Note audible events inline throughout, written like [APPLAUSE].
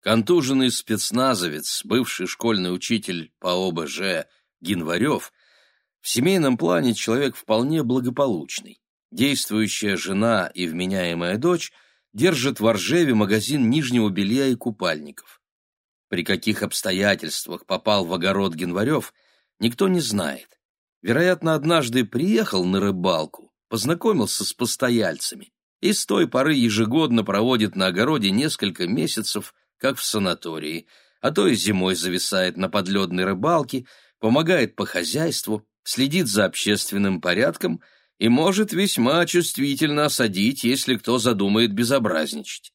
Контуженный спецназовец, бывший школьный учитель по ОБЖ Гинварев, в семейном плане человек вполне благополучный. Действующая жена и вменяемая дочь держат в Оржеве магазин нижнего белья и купальников. При каких обстоятельствах попал в огород Генварев, никто не знает. Вероятно, однажды приехал на рыбалку, познакомился с постояльцами и с той поры ежегодно проводит на огороде несколько месяцев, как в санатории, а то и зимой зависает на подледной рыбалке, помогает по хозяйству, следит за общественным порядком и может весьма чувствительно осадить, если кто задумает безобразничать.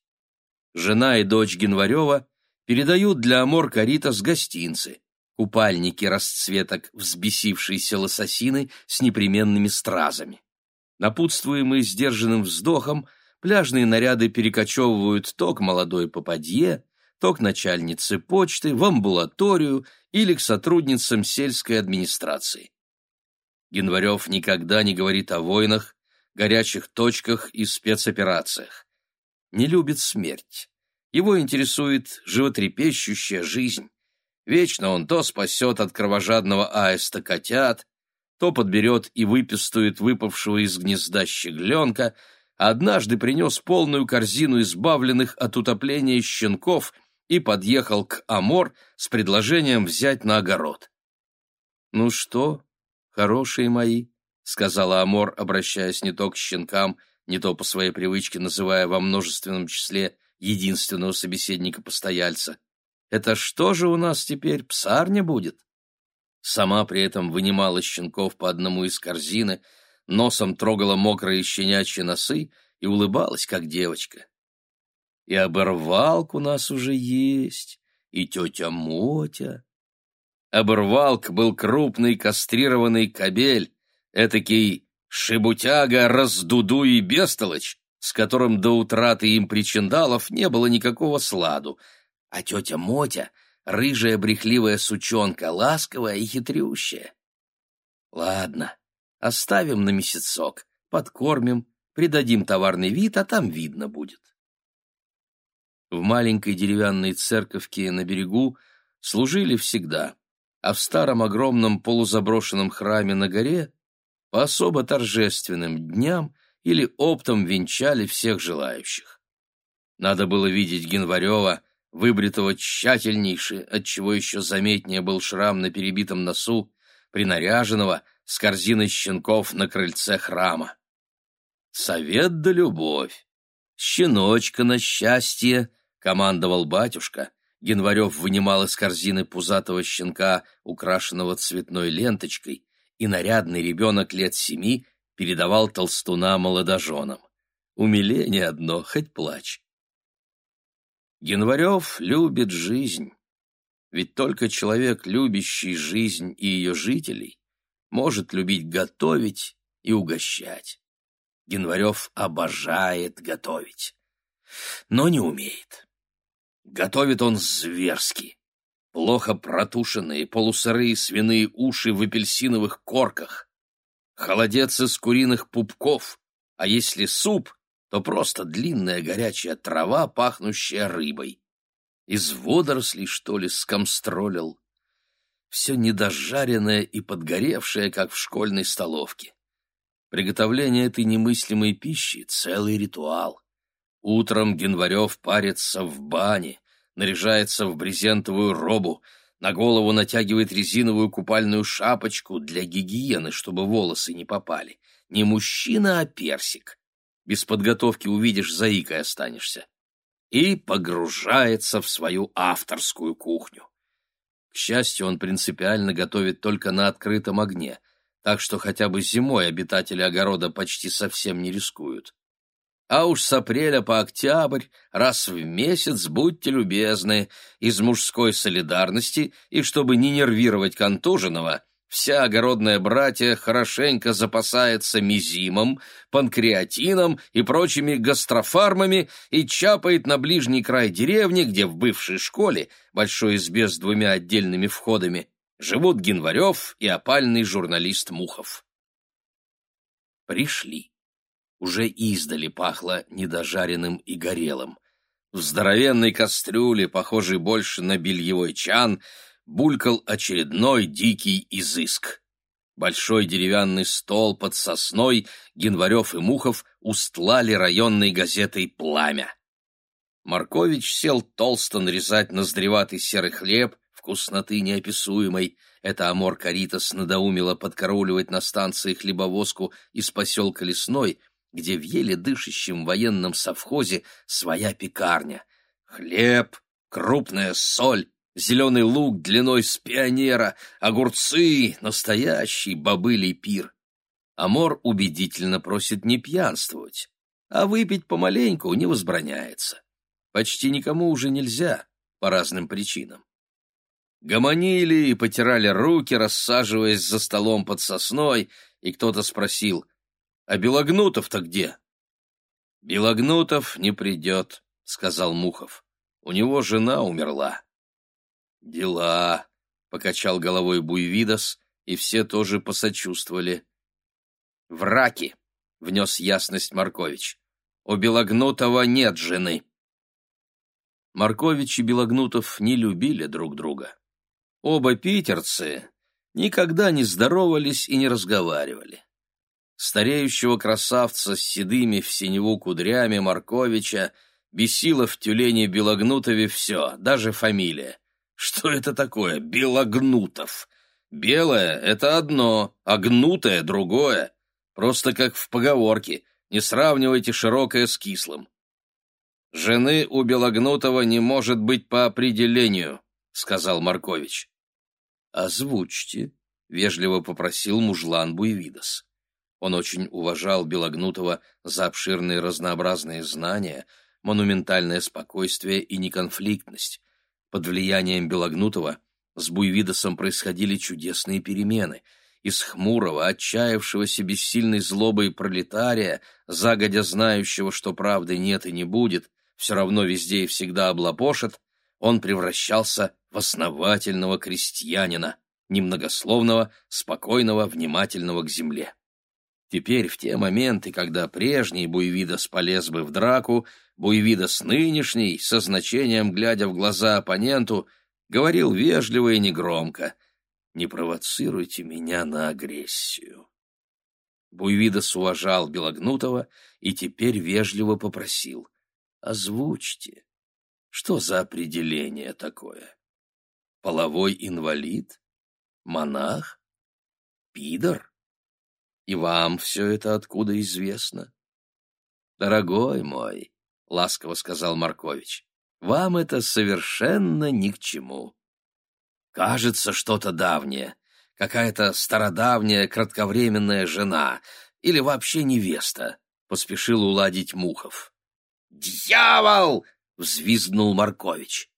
Жена и дочь Генварева передают для Амор Каритас гостинцы, купальники расцветок взбесившейся лососины с непременными стразами. Напутствуемые сдержанным вздохом, пляжные наряды перекочевывают то к молодой попадье, то к начальнице почты, в амбулаторию или к сотрудницам сельской администрации. Генварев никогда не говорит о войнах, горячих точках и спецоперациях. Не любит смерть. Его интересует животрепещущая жизнь. Вечно он то спасет от кровожадного аиста котят, то подберет и выпистует выпавшего из гнезда щегленка, а однажды принес полную корзину избавленных от утопления щенков и подъехал к Амор с предложением взять на огород. «Ну что, хорошие мои», — сказала Амор, обращаясь не то к щенкам, не то по своей привычке называя во множественном числе единственного собеседника-постояльца. «Это что же у нас теперь, псарня будет?» Сама при этом вынимала щенков по одному из корзины, носом трогала мокрые щенячьи носы и улыбалась, как девочка. И оборвалк у нас уже есть, и тетя Мотя. Оборвалк был крупный кастрированный кобель, этакий шибутяга раздуду и бестолочь, с которым до утраты им причиндалов не было никакого сладу, а тетя Мотя — рыжая брехливая сучонка, ласковая и хитрющая. Ладно, оставим на месяцок, подкормим, придадим товарный вид, а там видно будет. В маленькой деревянной церковке на берегу служили всегда, а в старом огромном полузаброшенном храме на горе по особо торжественным дням или оптом венчали всех желающих. Надо было видеть Генварева, выбритого тщательнейше, отчего еще заметнее был шрам на перебитом носу, принаряженного с корзиной щенков на крыльце храма. Совет да любовь, щеночка на счастье, командовал батюшка. Январев вынимал из корзины пузатого щенка, украшенного цветной ленточкой, и нарядный ребенок лет семи передавал толстуна молодоженам. Умиление одно, хоть плачь. Январев любит жизнь. Ведь только человек, любящий жизнь и ее жителей, может любить готовить и угощать. Январев обожает готовить, но не умеет. Готовит он зверски. Плохо протушенные полусырые свиные уши в апельсиновых корках. Холодец из куриных пупков. А если суп, то просто длинная горячая трава, пахнущая рыбой. Из водорослей, что ли, скомстролил. Все недожаренное и подгоревшее, как в школьной столовке. Приготовление этой немыслимой пищи — целый ритуал. Утром Генварев парится в бане, наряжается в брезентовую робу, на голову натягивает резиновую купальную шапочку для гигиены, чтобы волосы не попали. Не мужчина, а персик. Без подготовки увидишь, заикой останешься. И погружается в свою авторскую кухню. К счастью, он принципиально готовит только на открытом огне, так что хотя бы зимой обитатели огорода почти совсем не рискуют. А уж с апреля по октябрь, раз в месяц, будьте любезны, из мужской солидарности, и чтобы не нервировать контуженного, вся огородная братья хорошенько запасается мизимом, панкреатином и прочими гастрофармами и чапает на ближний край деревни, где в бывшей школе, большой избе с двумя отдельными входами, живут Генварев и опальный журналист Мухов. Пришли. Уже издали пахло недожаренным и горелым. В здоровенной кастрюле, похожей больше на бельевой чан, булькал очередной дикий изыск. Большой деревянный стол под сосной Генварев и Мухов устлали районной газетой «Пламя». Маркович сел толсто нарезать ноздреватый серый хлеб, вкусноты неописуемой. Это Амор Каритас надоумило подкарауливать на станции хлебовозку из поселка Лесной, где в еле дышащем военном совхозе своя пекарня. Хлеб, крупная соль, зеленый лук длиной с пионера, огурцы, настоящий бобылий пир. Амор убедительно просит не пьянствовать, а выпить помаленьку не возбраняется почти никому уже нельзя по разным причинам. Гомонили и потирали руки, рассаживаясь за столом под сосной, и кто-то спросил, «А Белогнутов-то где?» «Белогнутов не придет», — сказал Мухов. «У него жена умерла». «Дела», — покачал головой Буйвидос, и все тоже посочувствовали. «Враки», — внес ясность Маркович. «У Белогнутова нет жены». Маркович и Белогнутов не любили друг друга. Оба питерцы никогда не здоровались и не разговаривали. Стареющего красавца с седыми в синеву кудрями Марковича бесило в тюлене Белогнутове все, даже фамилия. Что это такое, Белогнутов? Белое — это одно, а гнутое — другое. Просто как в поговорке, не сравнивайте широкое с кислым. «Жены у Белогнутого не может быть по определению», — сказал Маркович. «Озвучьте», — вежливо попросил мужлан Буевидос. Он очень уважал Белогнутого за обширные разнообразные знания, монументальное спокойствие и неконфликтность. Под влиянием Белогнутого с Буевидосом происходили чудесные перемены. Из хмурого, отчаявшегося бессильной злобой пролетария, загодя знающего, что правды нет и не будет, все равно везде и всегда облапошит, он превращался в основательного крестьянина, немногословного, спокойного, внимательного к земле. Теперь, в те моменты, когда прежний Буевидос полез бы в драку, Буевидос нынешний, со значением глядя в глаза оппоненту, говорил вежливо и негромко «Не провоцируйте меня на агрессию». Буевидос уважал Белогнутого и теперь вежливо попросил Озвучьте, что за определение такое? Половой инвалид? Монах? Пидор? И вам все это откуда известно? Дорогой мой, — ласково сказал Маркович, — вам это совершенно ни к чему. Кажется, что-то давнее, какая-то стародавняя кратковременная жена или вообще невеста, — поспешил уладить Мухов. «Дьявол!» — взвизгнул Маркович.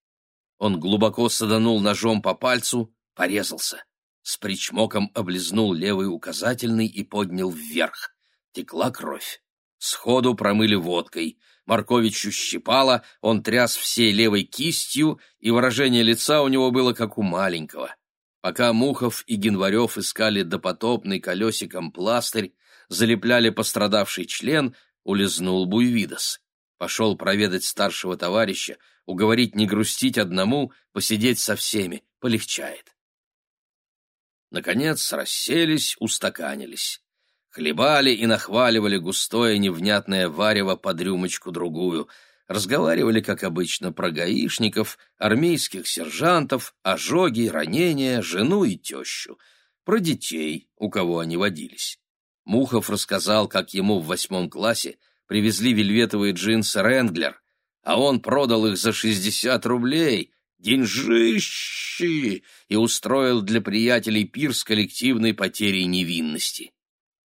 Он глубоко саданул ножом по пальцу, порезался. С причмоком облизнул левый указательный и поднял вверх. Текла кровь. Сходу промыли водкой. Марковичу щипало, он тряс всей левой кистью, и выражение лица у него было как у маленького. Пока Мухов и Генварев искали допотопный колесиком пластырь, залепляли пострадавший член, улизнул Буйвидос. Пошел проведать старшего товарища, уговорить не грустить одному, посидеть со всеми, полегчает. Наконец расселись, устаканились. Хлебали и нахваливали густое невнятное варево под рюмочку-другую. Разговаривали, как обычно, про гаишников, армейских сержантов, ожоги, ранения, жену и тещу. Про детей, у кого они водились. Мухов рассказал, как ему в восьмом классе привезли вельветовые джинсы «Ренглер», а он продал их за шестьдесят рублей, деньжищи, и устроил для приятелей пир с коллективной потерей невинности.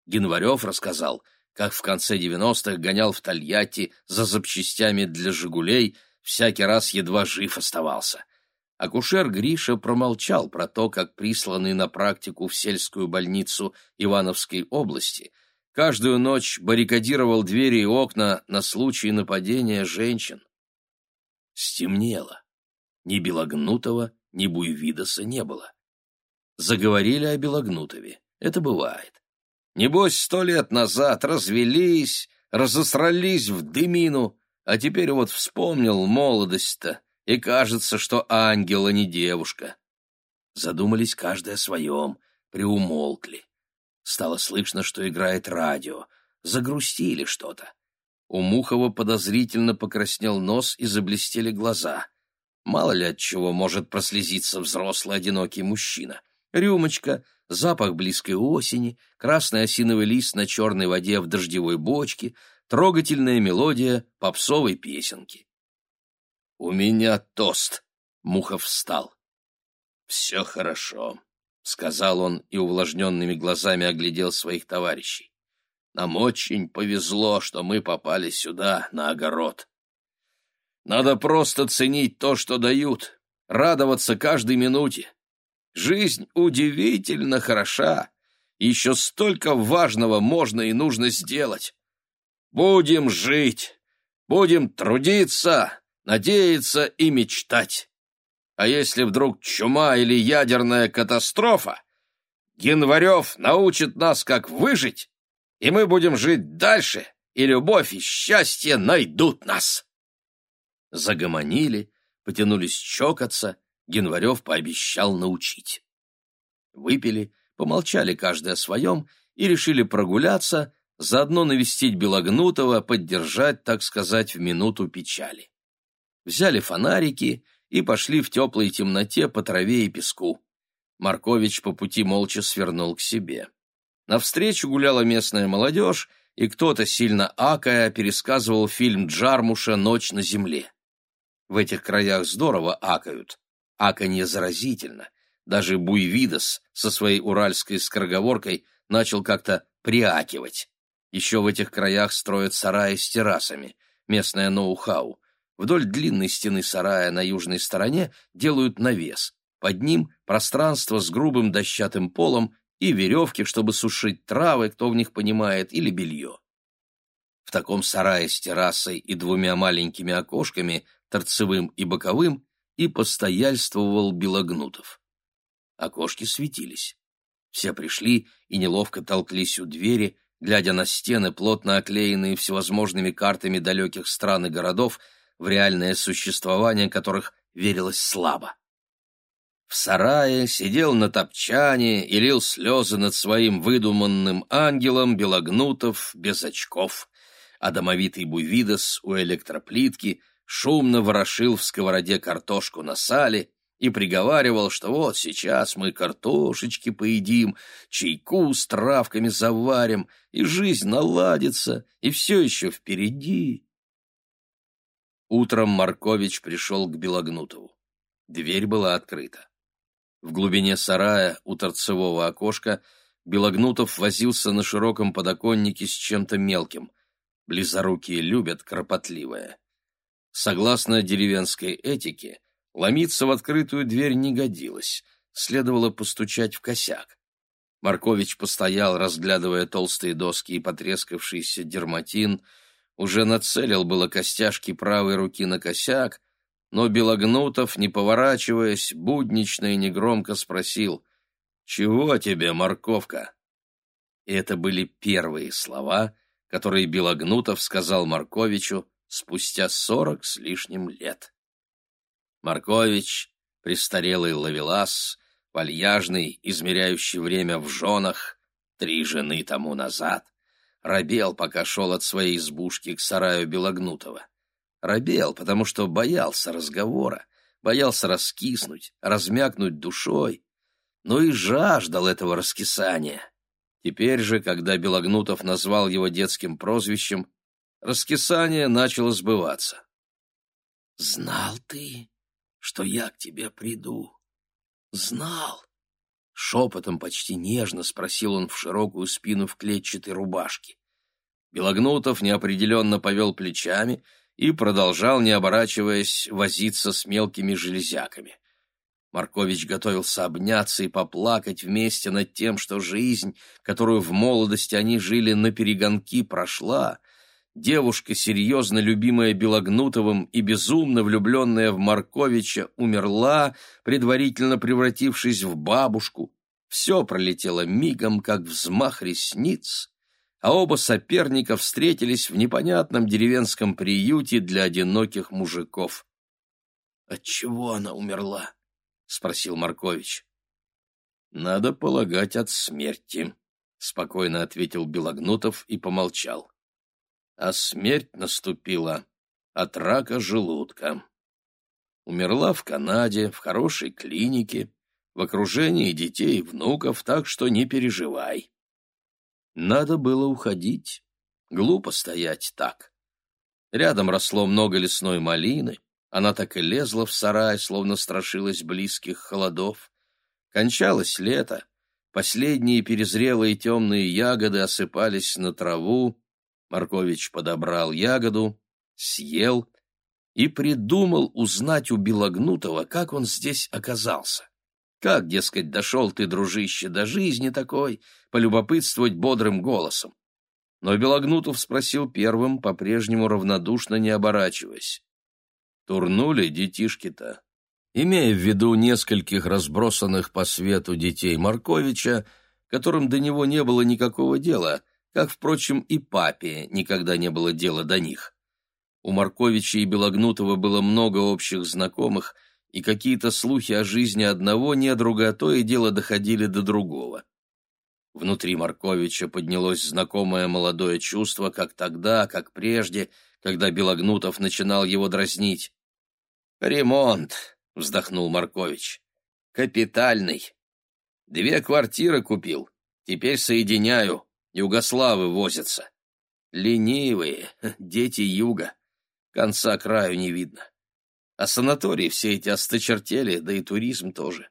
Генварев рассказал, как в конце девяностых гонял в Тольятти за запчастями для «Жигулей», всякий раз едва жив оставался. Акушер Гриша промолчал про то, как присланный на практику в сельскую больницу Ивановской области – Каждую ночь баррикадировал двери и окна на случай нападения женщин. Стемнело. Ни Белогнутого, ни Буйвидоса не было. Заговорили о Белогнутове. Это бывает. Небось, сто лет назад развелись, разосрались в дымину, А теперь вот вспомнил молодость-то, и кажется, что ангел, а не девушка. Задумались каждый о своем, приумолкли. Стало слышно, что играет радио. Загрустили что-то. У Мухова подозрительно покраснел нос и заблестели глаза. Мало ли от чего может прослезиться взрослый одинокий мужчина. Рюмочка, запах близкой осени, красный осиновый лист на черной воде в дождевой бочке, трогательная мелодия попсовой песенки. «У меня тост!» — Мухов встал. «Все хорошо», — сказал он и увлажненными глазами оглядел своих товарищей. «Нам очень повезло, что мы попали сюда, на огород. Надо просто ценить то, что дают, радоваться каждой минуте. Жизнь удивительно хороша, еще столько важного можно и нужно сделать. Будем жить, будем трудиться, надеяться и мечтать. А если вдруг чума или ядерная катастрофа, Генварев научит нас, как выжить, и мы будем жить дальше, и любовь и счастье найдут нас. Загомонили, потянулись чокаться, Генварев пообещал научить. Выпили, помолчали каждый о своем и решили прогуляться, заодно навестить Белогнутого, поддержать, так сказать, в минуту печали. Взяли фонарики и пошли в теплой темноте по траве и песку. Маркович по пути молча свернул к себе. Навстречу гуляла местная молодежь, и кто-то, сильно акая, пересказывал фильм Джармуша «Ночь на земле». В этих краях здорово акают. Аканье заразительно. Даже Буйвидос со своей уральской скороговоркой начал как-то приакивать. Еще в этих краях строят сараи с террасами. Местное ноу-хау. Вдоль длинной стены сарая на южной стороне делают навес. Под ним пространство с грубым дощатым полом и веревки, чтобы сушить травы, кто в них понимает, или белье. В таком сарае с террасой и двумя маленькими окошками, торцевым и боковым, и постояльствовал Белогнутов. Окошки светились. Все пришли и неловко толклись у двери, глядя на стены, плотно оклеенные всевозможными картами далеких стран и городов, в реальное существование которых верилось слабо. В сарае сидел на топчане и лил слезы над своим выдуманным ангелом Белогнутов без очков, а домовитый Буйвидос у электроплитки шумно ворошил в сковороде картошку на сале и приговаривал, что вот сейчас мы картошечки поедим, чайку с травками заварим, и жизнь наладится, и все еще впереди. Утром Маркович пришел к Белогнутову. Дверь была открыта. В глубине сарая у торцевого окошка Белогнутов возился на широком подоконнике с чем-то мелким. Близорукие любят кропотливое. Согласно деревенской этике, ломиться в открытую дверь не годилось, следовало постучать в косяк. Маркович постоял, разглядывая толстые доски и потрескавшийся дерматин, уже нацелил было костяшки правой руки на косяк, но Белогнутов, не поворачиваясь, буднично и негромко спросил «Чего тебе, морковка?» И это были первые слова, которые Белогнутов сказал Марковичу спустя сорок с лишним лет. Маркович, престарелый ловелас, вальяжный, измеряющий время в женах, три жены тому назад, робел, пока шел от своей избушки к сараю Белогнутова. Робел, потому что боялся разговора, боялся раскиснуть, размякнуть душой, но и жаждал этого раскисания. Теперь же, когда Белогнутов назвал его детским прозвищем, раскисание начало сбываться. «Знал ты, что я к тебе приду? Знал?» Шепотом, почти нежно спросил он в широкую спину в клетчатой рубашке. Белогнутов неопределенно повел плечами и продолжал, не оборачиваясь, возиться с мелкими железяками. Маркович готовился обняться и поплакать вместе над тем, что жизнь, которую в молодости они жили на перегонки, прошла. Девушка, серьезно любимая Белогнутовым и безумно влюбленная в Марковича, умерла, предварительно превратившись в бабушку. Все пролетело мигом, как взмах ресниц. а оба соперника встретились в непонятном деревенском приюте для одиноких мужиков. «От чего она умерла?» — спросил Маркович. «Надо полагать, от смерти», — спокойно ответил Белогнутов и помолчал. «А смерть наступила от рака желудка. Умерла в Канаде, в хорошей клинике, в окружении детей и внуков, так что не переживай. Надо было уходить. Глупо стоять так. Рядом росло много лесной малины, она так и лезла в сарай, словно страшилась близких холодов. Кончалось лето, последние перезрелые темные ягоды осыпались на траву. Маркович подобрал ягоду, съел и придумал узнать у Белогнутого, как он здесь оказался. Как, дескать, дошел ты, дружище, до жизни такой, полюбопытствовать бодрым голосом. Но Белогнутов спросил первым, по-прежнему равнодушно не оборачиваясь. Турнули детишки-то. Имея в виду нескольких разбросанных по свету детей Марковича, которым до него не было никакого дела, как, впрочем, и папе никогда не было дела до них. У Марковича и Белогнутова было много общих знакомых — и какие-то слухи о жизни одного недруга то и дело доходили до другого. Внутри Марковича поднялось знакомое молодое чувство, как тогда, как прежде, когда Белогнутов начинал его дразнить. «Ремонт», — вздохнул Маркович, — «капитальный. Две квартиры купил, теперь соединяю, югославы возятся. Ленивые, [LAUGHS] дети юга, конца краю не видно. А санатории все эти осточертели, да и туризм тоже.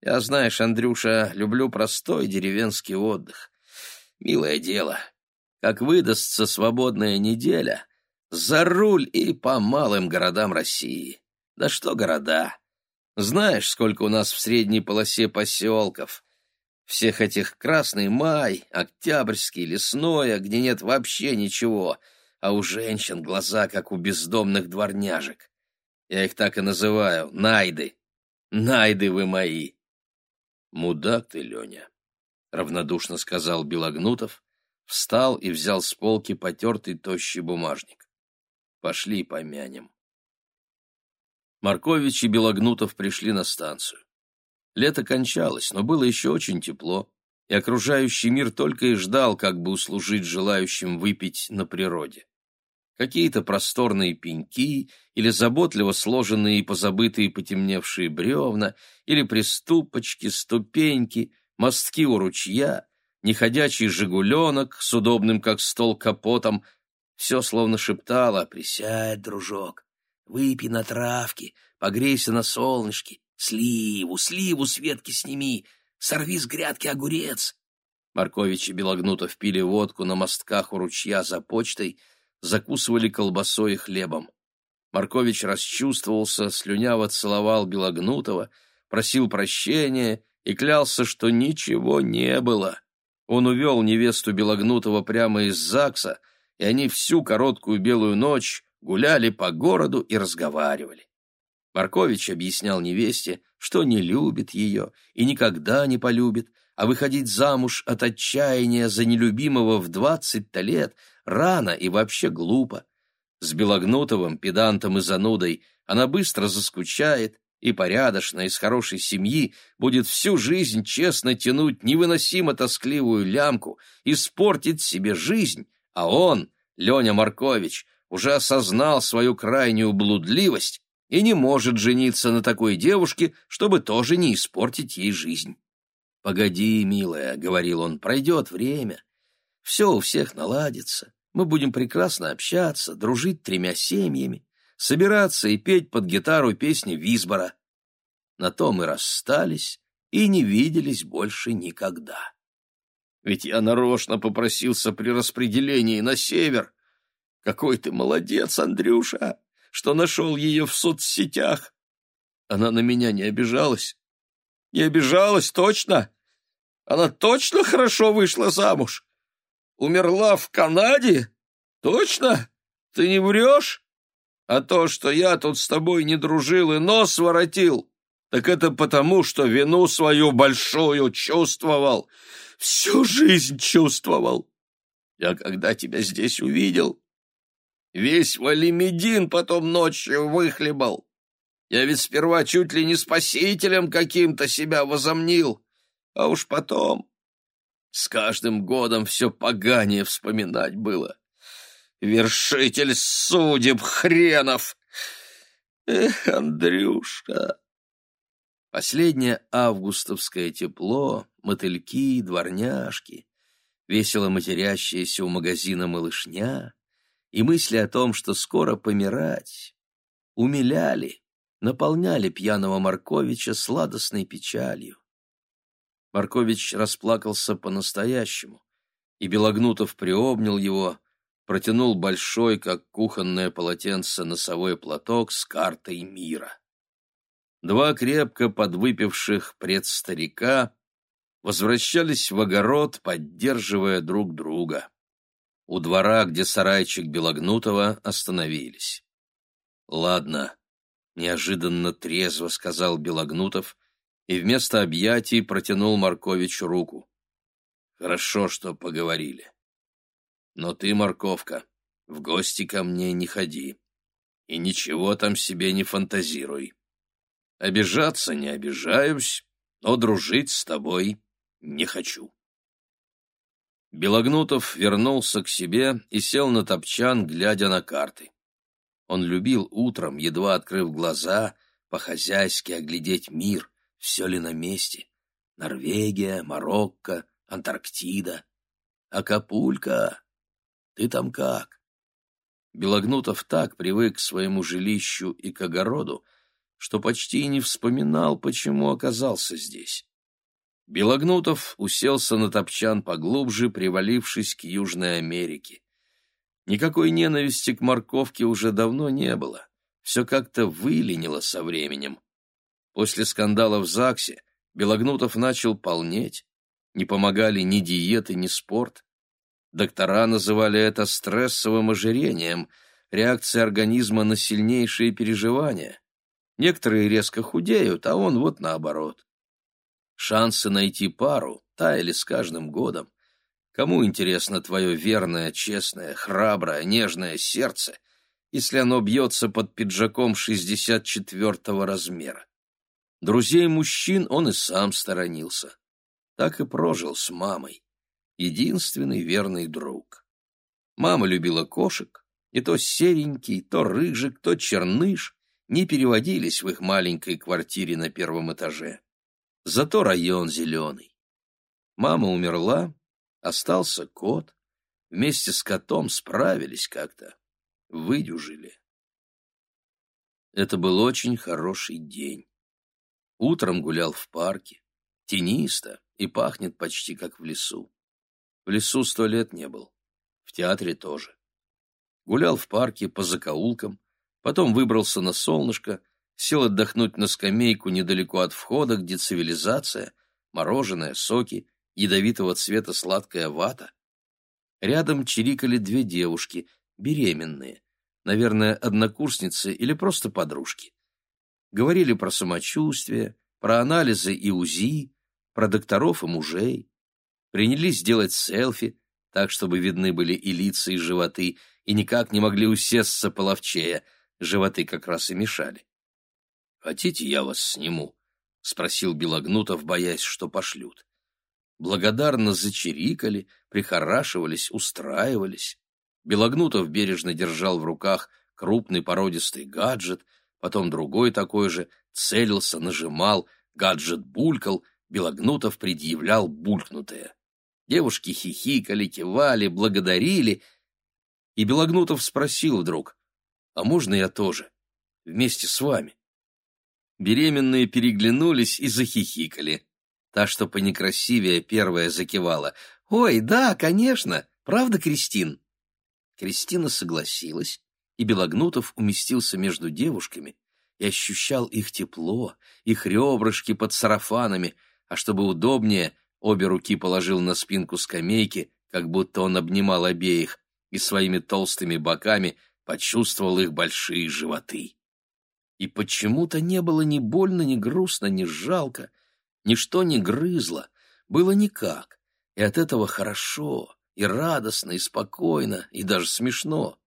Я, знаешь, Андрюша, люблю простой деревенский отдых. Милое дело. Как выдастся свободная неделя, за руль и по малым городам России. Да что города? Знаешь, сколько у нас в средней полосе поселков? Всех этих Красный Май, Октябрьский, Лесное, где нет вообще ничего, а у женщин глаза, как у бездомных дворняжек. Я их так и называю — найды. Найды вы мои. Мудак ты, Леня, — равнодушно сказал Белогнутов, встал и взял с полки потертый тощий бумажник. Пошли помянем. Маркович и Белогнутов пришли на станцию. Лето кончалось, но было еще очень тепло, и окружающий мир только и ждал, как бы услужить желающим выпить на природе какие-то просторные пеньки или заботливо сложенные и позабытые потемневшие бревна, или приступочки, ступеньки, мостки у ручья, неходячий жигуленок с удобным, как стол, капотом. Все словно шептало «Присядь, дружок, выпей на травке, погрейся на солнышке, сливу, сливу с ветки сними, сорви с грядки огурец». Маркович и Белогнутов пили водку на мостках у ручья за почтой — закусывали колбасой и хлебом. Маркович расчувствовался, слюняво целовал Белогнутого, просил прощения и клялся, что ничего не было. Он увел невесту Белогнутого прямо из ЗАГСа, и они всю короткую белую ночь гуляли по городу и разговаривали. Маркович объяснял невесте, что не любит ее и никогда не полюбит, а выходить замуж от отчаяния за нелюбимого в двадцать-то лет рано и вообще глупо. С Белогнутовым, педантом и занудой она быстро заскучает и порядочно, из хорошей семьи, будет всю жизнь честно тянуть невыносимо тоскливую лямку, испортит себе жизнь, а он, Леня Маркович, уже осознал свою крайнюю блудливость и не может жениться на такой девушке, чтобы тоже не испортить ей жизнь. «Погоди, милая», — говорил он, — «пройдет время. Все у всех наладится. Мы будем прекрасно общаться, дружить тремя семьями, собираться и петь под гитару песни Висбора. На то мы расстались и не виделись больше никогда. Ведь я нарочно попросился при распределении на север. Какой ты молодец, Андрюша, что нашел ее в соцсетях. Она на меня не обижалась. Не обижалась, точно? Она точно хорошо вышла замуж? умерла в Канаде? Точно? Ты не врешь? А то, что я тут с тобой не дружил и нос воротил, так это потому, что вину свою большую чувствовал. Всю жизнь чувствовал. Я когда тебя здесь увидел, весь Валимедин потом ночью выхлебал. Я ведь сперва чуть ли не спасителем каким-то себя возомнил, а уж потом с каждым годом все поганее вспоминать было. Вершитель судеб хренов! Эх, Андрюшка! Последнее августовское тепло, мотыльки, дворняжки, весело матерящаяся у магазина малышня и мысли о том, что скоро помирать, умиляли, наполняли пьяного Марковича сладостной печалью. Маркович расплакался по-настоящему, и Белогнутов приобнял его, протянул большой, как кухонное полотенце, носовой платок с картой мира. Два крепко подвыпивших предстарика возвращались в огород, поддерживая друг друга. У двора, где сарайчик Белогнутова, остановились. «Ладно», — неожиданно трезво сказал Белогнутов и вместо объятий протянул Марковичу руку. «Хорошо, что поговорили». Но ты, морковка, в гости ко мне не ходи и ничего там себе не фантазируй. Обижаться не обижаюсь, но дружить с тобой не хочу. Белогнутов вернулся к себе и сел на топчан, глядя на карты. Он любил утром, едва открыв глаза, по-хозяйски оглядеть мир, все ли на месте. Норвегия, Марокко, Антарктида. Акапулько ты там как? Белогнутов так привык к своему жилищу и к огороду, что почти не вспоминал, почему оказался здесь. Белогнутов уселся на топчан поглубже, привалившись к Южной Америке. Никакой ненависти к морковке уже давно не было. Все как-то выленило со временем. После скандала в ЗАГСе Белогнутов начал полнеть. Не помогали ни диеты, ни спорт. Доктора называли это стрессовым ожирением, реакцией организма на сильнейшие переживания. Некоторые резко худеют, а он вот наоборот. Шансы найти пару таяли с каждым годом. Кому интересно твое верное, честное, храброе, нежное сердце, если оно бьется под пиджаком 64-го размера? Друзей мужчин он и сам сторонился. Так и прожил с мамой единственный верный друг. Мама любила кошек, и то серенький, то рыжик, то черныш не переводились в их маленькой квартире на первом этаже. Зато район зеленый. Мама умерла, остался кот. Вместе с котом справились как-то, выдюжили. Это был очень хороший день. Утром гулял в парке, тенисто и пахнет почти как в лесу. В лесу сто лет не был. В театре тоже. Гулял в парке по закоулкам, потом выбрался на солнышко, сел отдохнуть на скамейку недалеко от входа, где цивилизация, мороженое, соки, ядовитого цвета сладкая вата. Рядом чирикали две девушки, беременные, наверное, однокурсницы или просто подружки. Говорили про самочувствие, про анализы и УЗИ, про докторов и мужей принялись делать селфи, так, чтобы видны были и лица, и животы, и никак не могли усесться половчее, животы как раз и мешали. «Хотите, я вас сниму?» — спросил Белогнутов, боясь, что пошлют. Благодарно зачирикали, прихорашивались, устраивались. Белогнутов бережно держал в руках крупный породистый гаджет, потом другой такой же, целился, нажимал, гаджет булькал, Белогнутов предъявлял булькнутое. Девушки хихикали, кивали, благодарили. И Белогнутов спросил вдруг, «А можно я тоже? Вместе с вами?» Беременные переглянулись и захихикали. Та, что понекрасивее, первая закивала. «Ой, да, конечно! Правда, Кристин?» Кристина согласилась, и Белогнутов уместился между девушками и ощущал их тепло, их ребрышки под сарафанами, а чтобы удобнее, обе руки положил на спинку скамейки, как будто он обнимал обеих, и своими толстыми боками почувствовал их большие животы. И почему-то не было ни больно, ни грустно, ни жалко, ничто не грызло, было никак, и от этого хорошо, и радостно, и спокойно, и даже смешно.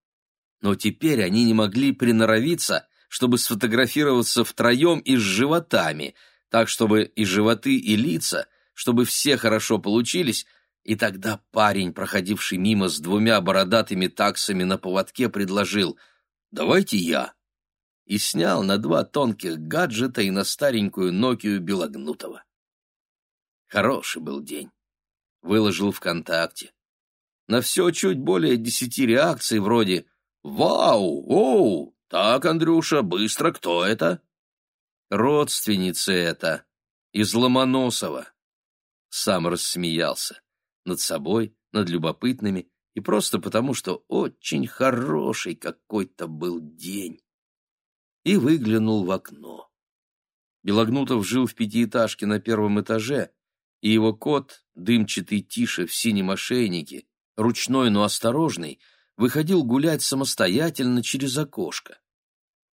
Но теперь они не могли приноровиться, чтобы сфотографироваться втроем и с животами, так, чтобы и животы, и лица, чтобы все хорошо получились, и тогда парень, проходивший мимо с двумя бородатыми таксами на поводке, предложил «Давайте я» и снял на два тонких гаджета и на старенькую Нокию Белогнутого. Хороший был день. Выложил ВКонтакте. На все чуть более десяти реакций вроде «Вау! Оу! Так, Андрюша, быстро, кто это?» «Родственница это, из Ломоносова». Сам рассмеялся. Над собой, над любопытными, и просто потому, что очень хороший какой-то был день и выглянул в окно. Белогнутов жил в пятиэтажке на первом этаже, и его кот, дымчатый Тише в синем ошейнике, ручной, но осторожный, выходил гулять самостоятельно через окошко.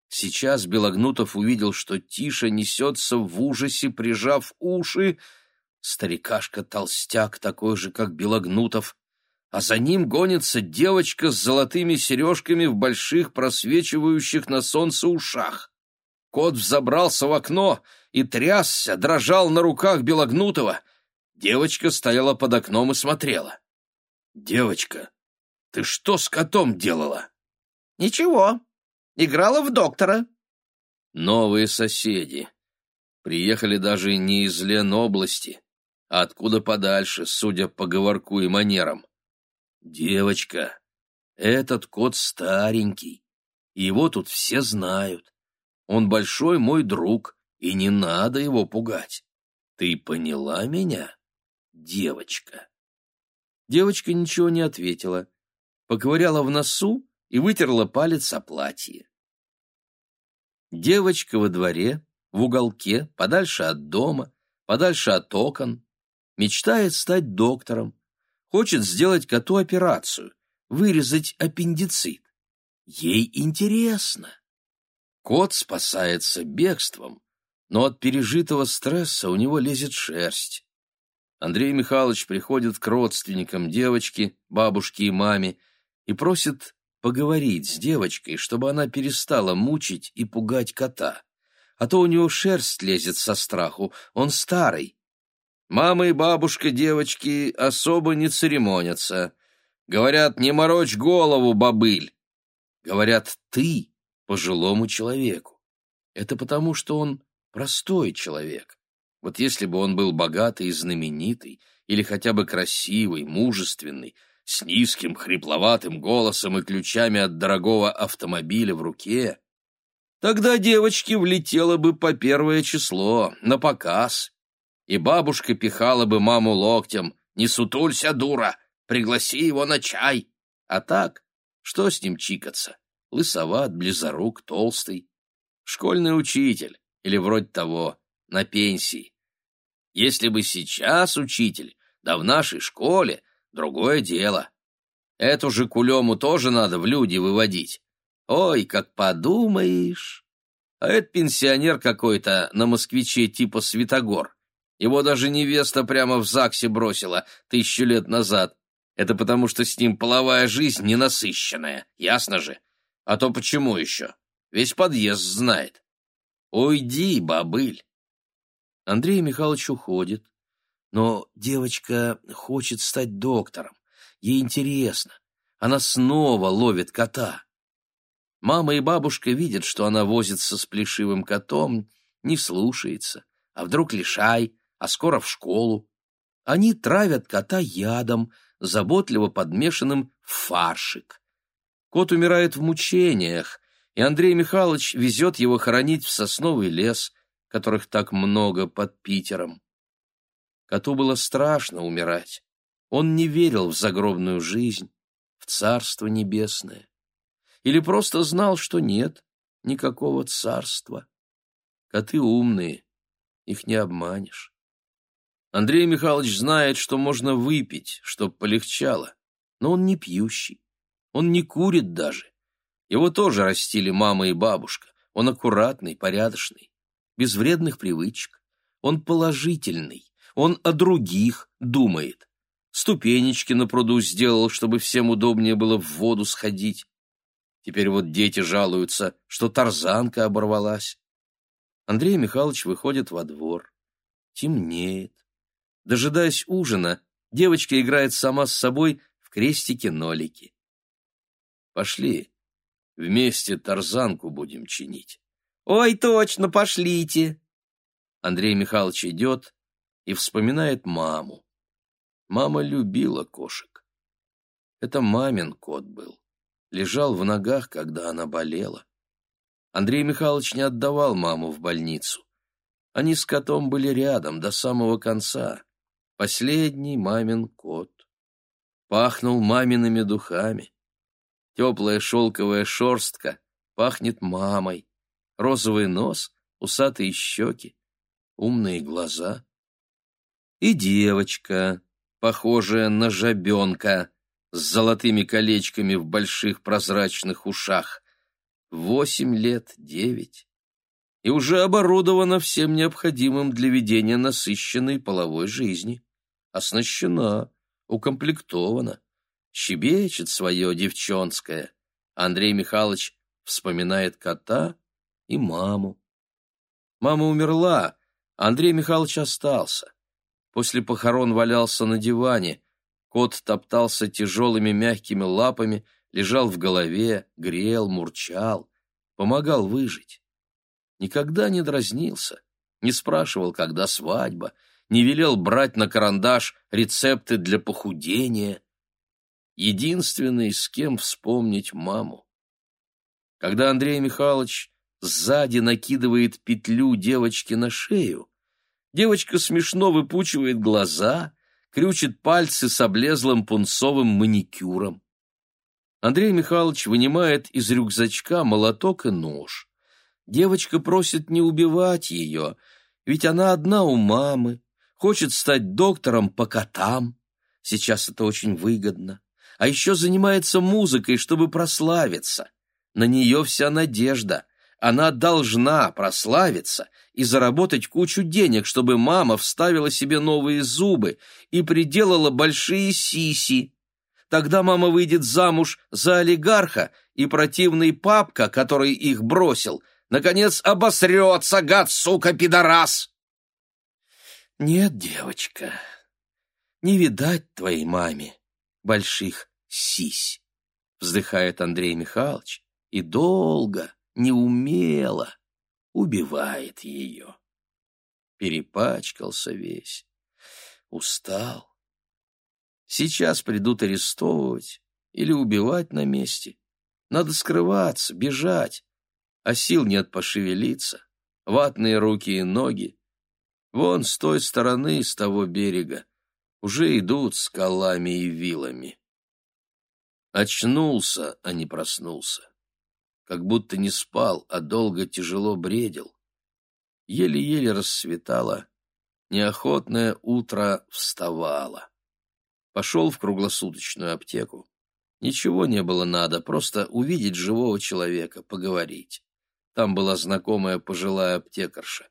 Сейчас Белогнутов увидел, что Тиша несется в ужасе, прижав уши. Старикашка-толстяк, такой же, как Белогнутов, а за ним гонится девочка с золотыми сережками в больших просвечивающих на солнце ушах. Кот взобрался в окно и трясся, дрожал на руках Белогнутого. Девочка стояла под окном и смотрела. «Девочка, ты что с котом делала?» «Ничего, играла в доктора». Новые соседи. Приехали даже не из Ленобласти, а откуда подальше, судя по говорку и манерам. «Девочка, этот кот старенький, его тут все знают. Он большой мой друг, и не надо его пугать. Ты поняла меня, девочка?» Девочка ничего не ответила, поковыряла в носу и вытерла палец о платье. Девочка во дворе, в уголке, подальше от дома, подальше от окон, мечтает стать доктором, хочет сделать коту операцию, вырезать аппендицит. Ей интересно. Кот спасается бегством, но от пережитого стресса у него лезет шерсть. Андрей Михайлович приходит к родственникам девочки, бабушке и маме и просит поговорить с девочкой, чтобы она перестала мучить и пугать кота. А то у него шерсть лезет со страху, он старый, Мама и бабушка девочки особо не церемонятся. Говорят, не морочь голову, бабыль. Говорят, ты пожилому человеку. Это потому, что он простой человек. Вот если бы он был богатый и знаменитый, или хотя бы красивый, мужественный, с низким, хрипловатым голосом и ключами от дорогого автомобиля в руке, тогда девочке влетело бы по первое число, на показ, и бабушка пихала бы маму локтем. «Не сутулься, дура! Пригласи его на чай!» А так, что с ним чикаться? Лысоват, близорук, толстый. Школьный учитель, или вроде того, на пенсии. Если бы сейчас учитель, да в нашей школе, другое дело. Эту же кулему тоже надо в люди выводить. Ой, как подумаешь. А это пенсионер какой-то на москвиче типа Святогор. Его даже невеста прямо в ЗАГСе бросила тысячу лет назад. Это потому, что с ним половая жизнь ненасыщенная, ясно же? А то почему еще? Весь подъезд знает. Уйди, бабыль. Андрей Михайлович уходит. Но девочка хочет стать доктором. Ей интересно. Она снова ловит кота. Мама и бабушка видят, что она возится с плешивым котом, не слушается. А вдруг лишай, а скоро в школу. Они травят кота ядом, заботливо подмешанным в фаршик. Кот умирает в мучениях, и Андрей Михайлович везет его хоронить в сосновый лес, которых так много под Питером. Коту было страшно умирать. Он не верил в загробную жизнь, в царство небесное. Или просто знал, что нет никакого царства. Коты умные, их не обманешь. Андрей Михайлович знает, что можно выпить, чтоб полегчало, но он не пьющий. Он не курит даже. Его тоже растили мама и бабушка. Он аккуратный, порядочный, без вредных привычек. Он положительный, он о других думает. ступенечки на пруду сделал, чтобы всем удобнее было в воду сходить. Теперь вот дети жалуются, что тарзанка оборвалась. Андрей Михайлович выходит во двор. Темнеет. Дожидаясь ужина, девочка играет сама с собой в крестики-нолики. Пошли, вместе тарзанку будем чинить. Ой, точно, пошлите. Андрей Михайлович идет и вспоминает маму. Мама любила кошек. Это мамин кот был. Лежал в ногах, когда она болела. Андрей Михайлович не отдавал маму в больницу. Они с котом были рядом до самого конца. Последний мамин кот. Пахнул мамиными духами. Теплая шелковая шерстка пахнет мамой. Розовый нос, усатые щеки, умные глаза. И девочка, похожая на жабенка, с золотыми колечками в больших прозрачных ушах. Восемь лет, девять и уже оборудована всем необходимым для ведения насыщенной половой жизни. Оснащена, укомплектована, щебечет свое девчонское. Андрей Михайлович вспоминает кота и маму. Мама умерла, Андрей Михайлович остался. После похорон валялся на диване, кот топтался тяжелыми мягкими лапами, лежал в голове, грел, мурчал, помогал выжить никогда не дразнился, не спрашивал, когда свадьба, не велел брать на карандаш рецепты для похудения. Единственный, с кем вспомнить маму. Когда Андрей Михайлович сзади накидывает петлю девочке на шею, девочка смешно выпучивает глаза, крючит пальцы с облезлым пунцовым маникюром. Андрей Михайлович вынимает из рюкзачка молоток и нож. Девочка просит не убивать ее, ведь она одна у мамы, хочет стать доктором по котам. Сейчас это очень выгодно. А еще занимается музыкой, чтобы прославиться. На нее вся надежда. Она должна прославиться и заработать кучу денег, чтобы мама вставила себе новые зубы и приделала большие сиси. Тогда мама выйдет замуж за олигарха, и противный папка, который их бросил – наконец обосрется, гад, сука, пидорас!» «Нет, девочка, не видать твоей маме больших сись», — вздыхает Андрей Михайлович и долго, неумело убивает ее. Перепачкался весь, устал. Сейчас придут арестовывать или убивать на месте. Надо скрываться, бежать, а сил нет пошевелиться, ватные руки и ноги. Вон с той стороны, с того берега, уже идут скалами и вилами. Очнулся, а не проснулся. Как будто не спал, а долго тяжело бредил. Еле-еле рассветало, неохотное утро вставало. Пошел в круглосуточную аптеку. Ничего не было надо, просто увидеть живого человека, поговорить. Там была знакомая пожилая аптекарша.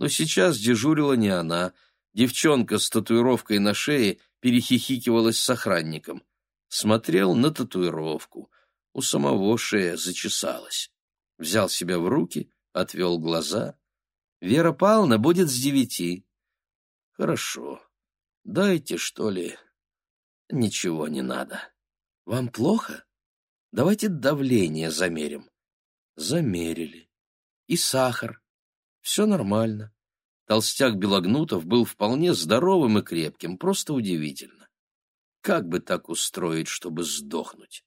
Но сейчас дежурила не она. Девчонка с татуировкой на шее перехихикивалась с охранником. Смотрел на татуировку. У самого шея зачесалась. Взял себя в руки, отвел глаза. «Вера Павловна будет с девяти». «Хорошо. Дайте, что ли...» «Ничего не надо. Вам плохо? Давайте давление замерим». Замерили. И сахар. Все нормально. Толстяк Белогнутов был вполне здоровым и крепким, просто удивительно. Как бы так устроить, чтобы сдохнуть?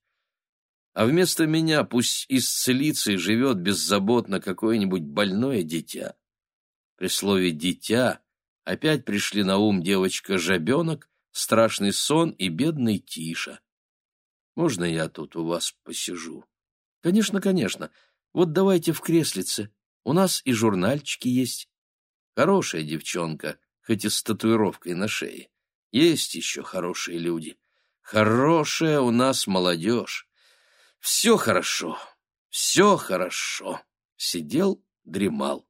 А вместо меня пусть исцелится и живет беззаботно какое-нибудь больное дитя. При слове «дитя» опять пришли на ум девочка-жабенок, страшный сон и бедный Тиша. Можно я тут у вас посижу? Конечно, конечно. Вот давайте в креслице. У нас и журнальчики есть. Хорошая девчонка, хоть и с татуировкой на шее. Есть еще хорошие люди. Хорошая у нас молодежь. Все хорошо, все хорошо. Сидел, дремал.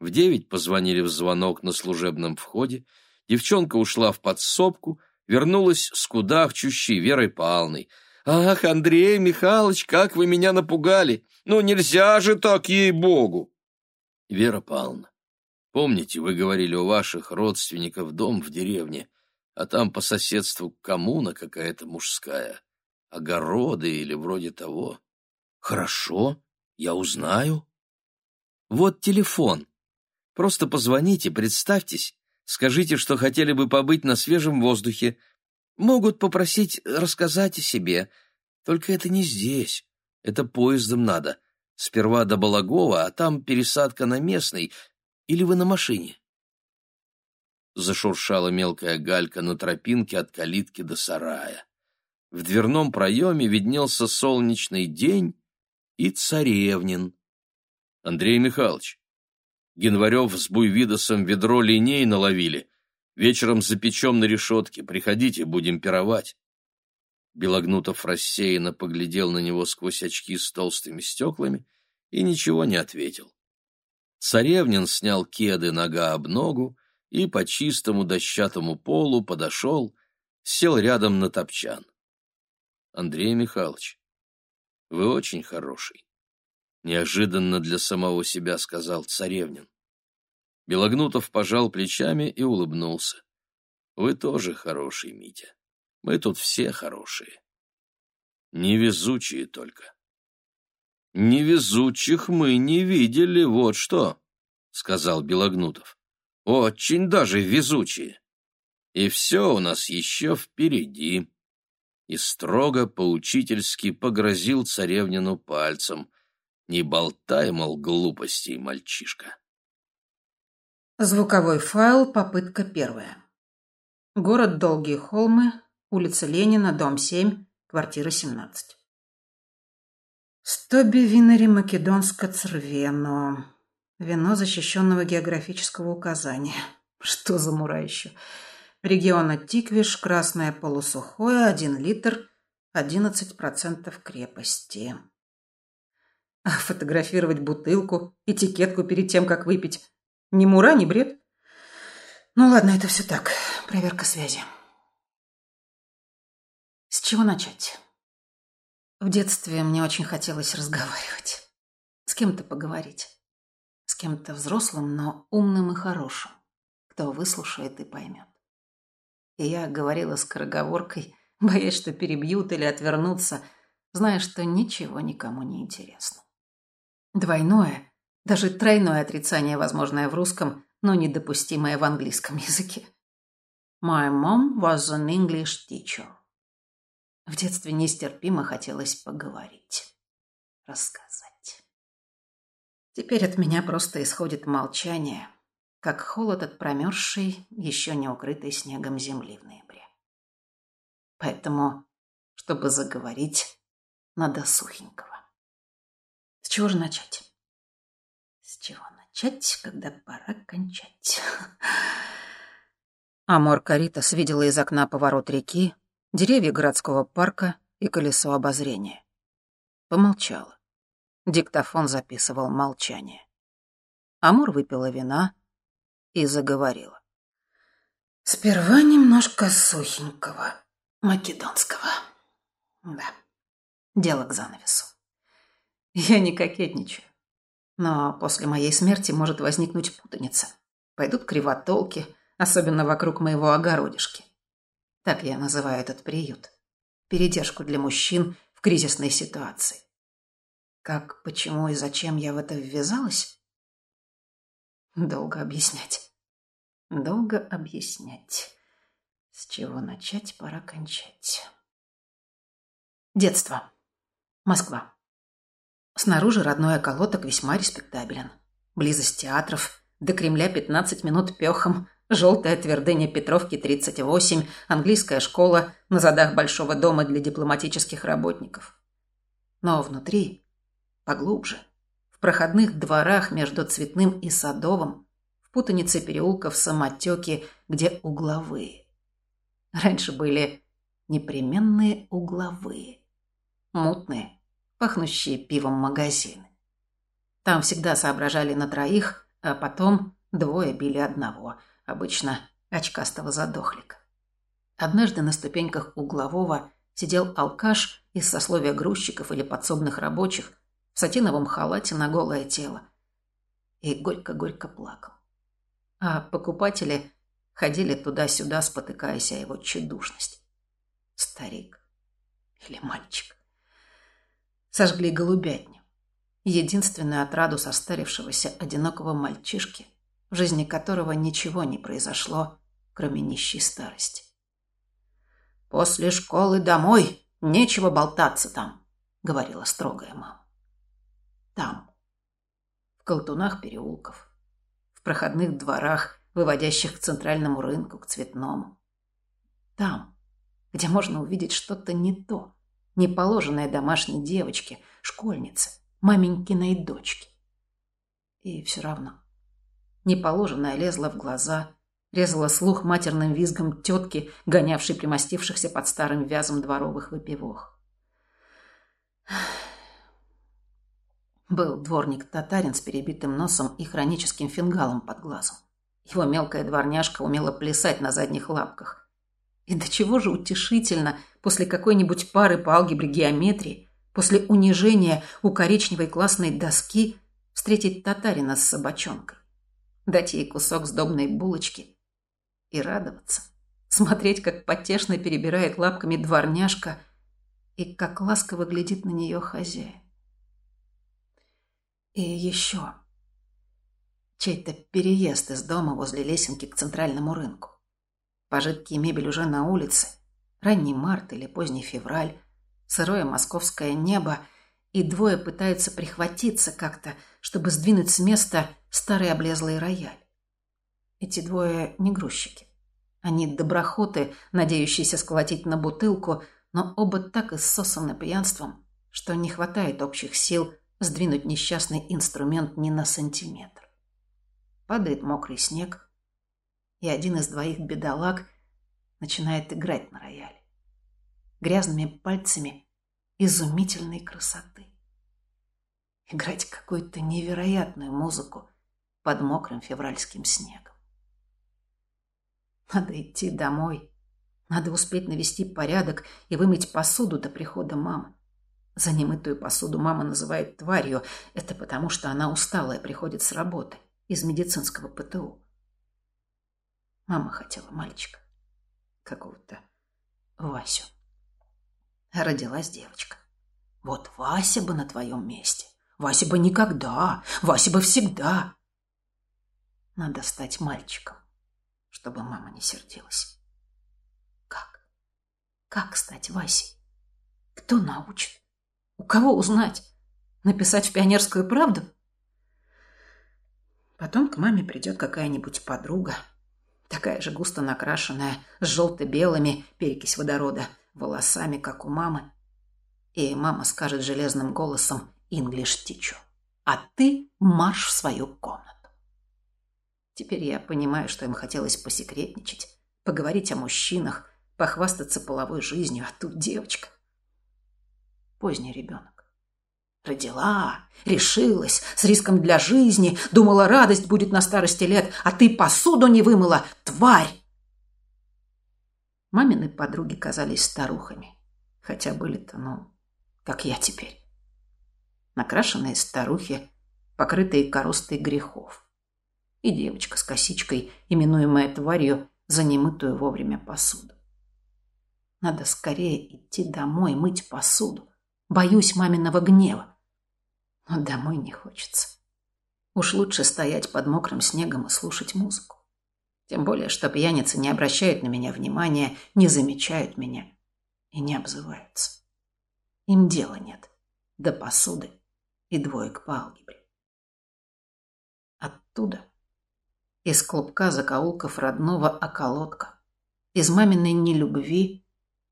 В девять позвонили в звонок на служебном входе. Девчонка ушла в подсобку, вернулась с кудахчущей Верой Павловной. «Ах, Андрей Михайлович, как вы меня напугали! Ну, нельзя же так, ей-богу!» «Вера Павловна, помните, вы говорили у ваших родственников дом в деревне, а там по соседству коммуна какая-то мужская, огороды или вроде того?» «Хорошо, я узнаю». «Вот телефон. Просто позвоните, представьтесь, скажите, что хотели бы побыть на свежем воздухе. Могут попросить рассказать о себе. Только это не здесь. Это поездом надо. Сперва до Балагова, а там пересадка на местный. Или вы на машине?» Зашуршала мелкая галька на тропинке от калитки до сарая. В дверном проеме виднелся солнечный день и царевнин. Андрей Михайлович, Генварев с Буйвидосом ведро линей наловили. Вечером запечем на решетке. Приходите, будем пировать. Белогнутов рассеянно поглядел на него сквозь очки с толстыми стеклами и ничего не ответил. Царевнин снял кеды нога об ногу и по чистому дощатому полу подошел, сел рядом на топчан. — Андрей Михайлович, вы очень хороший. Неожиданно для самого себя сказал Царевнин. Белогнутов пожал плечами и улыбнулся. Вы тоже хороший, Митя. Мы тут все хорошие. Невезучие только. Невезучих мы не видели, вот что, сказал Белогнутов. Очень даже везучие. И все у нас еще впереди. И строго поучительски погрозил царевнину пальцем — не болтай, мол, глупостей, мальчишка. Звуковой файл, попытка первая. Город Долгие Холмы, улица Ленина, дом 7, квартира 17. Стоби винари македонско црвено. Вино защищенного географического указания. Что за мура еще? Региона Тиквиш, красное полусухое, 1 литр, 11% крепости. А фотографировать бутылку, этикетку перед тем, как выпить. Ни мура, ни бред. Ну ладно, это все так. Проверка связи. Чего начать? В детстве мне очень хотелось разговаривать. С кем-то поговорить. С кем-то взрослым, но умным и хорошим. Кто выслушает и поймет. И я говорила скороговоркой, [LAUGHS] боясь, что перебьют или отвернутся, зная, что ничего никому не интересно. Двойное, даже тройное отрицание, возможное в русском, но недопустимое в английском [LAUGHS] языке. My mom was an English teacher. В детстве нестерпимо хотелось поговорить, рассказать. Теперь от меня просто исходит молчание, как холод от промерзшей, еще не укрытой снегом земли в ноябре. Поэтому, чтобы заговорить, надо сухенького чего же начать? С чего начать, когда пора кончать? [LAUGHS] Амор Каритас видела из окна поворот реки, деревья городского парка и колесо обозрения. Помолчала. Диктофон записывал молчание. Амур выпила вина и заговорила. Сперва немножко сухенького, македонского. Да, дело к занавесу. Я не кокетничаю. Но после моей смерти может возникнуть путаница. Пойдут кривотолки, особенно вокруг моего огородишки. Так я называю этот приют. Передержку для мужчин в кризисной ситуации. Как, почему и зачем я в это ввязалась? Долго объяснять. Долго объяснять. С чего начать, пора кончать. Детство. Москва. Снаружи родной околоток весьма респектабелен. Близость театров, до Кремля 15 минут пехом, желтая твердыня Петровки 38, английская школа на задах большого дома для дипломатических работников. Но внутри, поглубже, в проходных дворах между Цветным и Садовым, в путанице переулков самотеки, где угловые. Раньше были непременные угловые, мутные, пахнущие пивом магазины. Там всегда соображали на троих, а потом двое били одного, обычно очкастого задохлика. Однажды на ступеньках углового сидел алкаш из сословия грузчиков или подсобных рабочих в сатиновом халате на голое тело и горько-горько плакал. А покупатели ходили туда-сюда, спотыкаясь о его тщедушность. Старик или мальчик. Сожгли голубятню единственную отраду состарившегося одинокого мальчишки, в жизни которого ничего не произошло, кроме нищей старости. «После школы домой, нечего болтаться там», — говорила строгая мама. Там, в колтунах переулков, в проходных дворах, выводящих к центральному рынку, к цветному. Там, где можно увидеть что-то не то, неположенное домашней девочке, школьнице, маменькиной дочки. И все равно. Неположенное лезло в глаза, резало слух матерным визгом тетки, гонявшей примостившихся под старым вязом дворовых выпивох. Был дворник-татарин с перебитым носом и хроническим фингалом под глазом. Его мелкая дворняжка умела плясать на задних лапках. И до чего же утешительно после какой-нибудь пары по алгебре геометрии после унижения у коричневой классной доски встретить татарина с собачонкой, дать ей кусок сдобной булочки и радоваться, смотреть, как потешно перебирает лапками дворняжка и как ласково глядит на нее хозяин. И еще. Чей-то переезд из дома возле лесенки к центральному рынку. Пожитки и мебель уже на улице, ранний март или поздний февраль, сырое московское небо, и двое пытаются прихватиться как-то, чтобы сдвинуть с места старый облезлый рояль. Эти двое не грузчики. Они доброхоты, надеющиеся сколотить на бутылку, но оба так иссосаны пьянством, что не хватает общих сил сдвинуть несчастный инструмент ни на сантиметр. Падает мокрый снег, и один из двоих бедолаг начинает играть на рояле грязными пальцами изумительной красоты. Играть какую-то невероятную музыку под мокрым февральским снегом. Надо идти домой. Надо успеть навести порядок и вымыть посуду до прихода мамы. За немытую посуду мама называет тварью. Это потому, что она усталая, приходит с работы, из медицинского ПТУ. Мама хотела мальчика. Какого-то Васю родилась девочка. Вот Вася бы на твоем месте. Вася бы никогда, Вася бы всегда. Надо стать мальчиком, чтобы мама не сердилась. Как? Как стать Васей? Кто научит? У кого узнать? Написать в пионерскую правду? Потом к маме придет какая-нибудь подруга, такая же густо накрашенная, с желто-белыми, перекись водорода – волосами, как у мамы. И мама скажет железным голосом «Инглиш тичу», а ты марш в свою комнату. Теперь я понимаю, что им хотелось посекретничать, поговорить о мужчинах, похвастаться половой жизнью, а тут девочка. Поздний ребенок. Родила, решилась, с риском для жизни, думала, радость будет на старости лет, а ты посуду не вымыла, тварь! Мамины подруги казались старухами. Хотя были-то, ну, как я теперь. Накрашенные старухи, покрытые коростой грехов. И девочка с косичкой, именуемая тварью, за немытую вовремя посуду. Надо скорее идти домой, мыть посуду. Боюсь маминого гнева. Но домой не хочется. Уж лучше стоять под мокрым снегом и слушать музыку. Тем более, что пьяницы не обращают на меня внимания, не замечают меня и не обзываются. Им дела нет до посуды и двоек по алгебре. Оттуда, из клубка закоулков родного околотка, из маминой нелюбви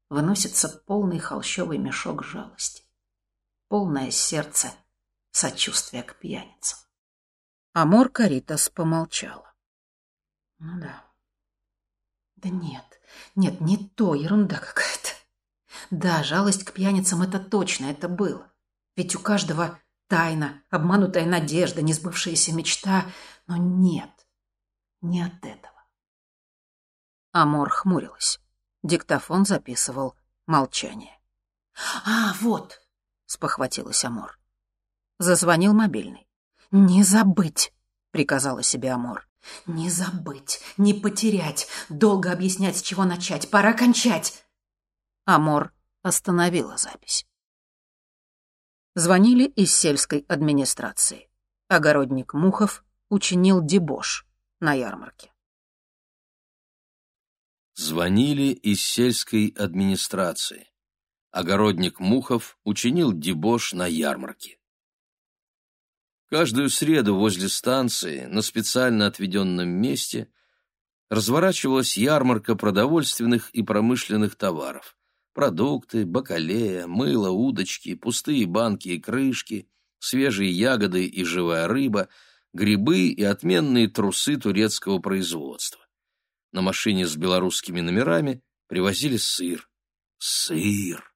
выносится полный холщовый мешок жалости, полное сердце сочувствия к пьяницам. Амор Каритас помолчала. Ну да. Да нет, нет, не то, ерунда какая-то. Да, жалость к пьяницам – это точно, это было. Ведь у каждого тайна, обманутая надежда, несбывшаяся мечта. Но нет, не от этого. Амор хмурилась. Диктофон записывал молчание. «А, вот!» — спохватилась Амор. Зазвонил мобильный. «Не забыть!» — приказала себе Амор. «Не забыть, не потерять, долго объяснять, с чего начать, пора кончать!» Амор остановила запись. Звонили из сельской администрации. Огородник Мухов учинил дебош на ярмарке. Звонили из сельской администрации. Огородник Мухов учинил дебош на ярмарке. Каждую среду возле станции, на специально отведенном месте, разворачивалась ярмарка продовольственных и промышленных товаров. Продукты, бакалея, мыло, удочки, пустые банки и крышки, свежие ягоды и живая рыба, грибы и отменные трусы турецкого производства. На машине с белорусскими номерами привозили сыр. Сыр!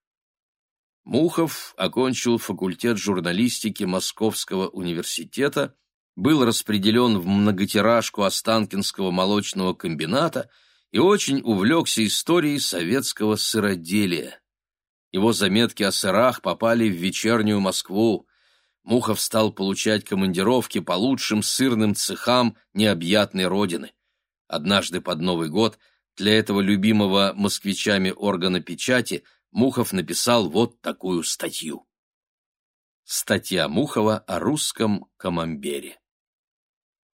Мухов окончил факультет журналистики Московского университета, был распределен в многотиражку Останкинского молочного комбината и очень увлекся историей советского сыроделия. Его заметки о сырах попали в вечернюю Москву. Мухов стал получать командировки по лучшим сырным цехам необъятной родины. Однажды под Новый год для этого любимого москвичами органа печати Мухов написал вот такую статью. Статья Мухова о русском камамбере.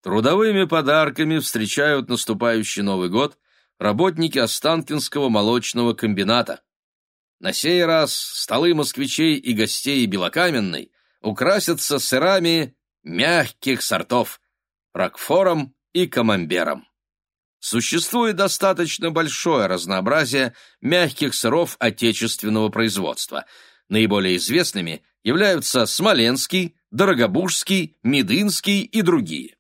Трудовыми подарками встречают наступающий Новый год работники Останкинского молочного комбината. На сей раз столы москвичей и гостей Белокаменной украсятся сырами мягких сортов, ракфором и камамбером. Существует достаточно большое разнообразие мягких сыров отечественного производства. Наиболее известными являются смоленский, дорогобужский, медынский и другие.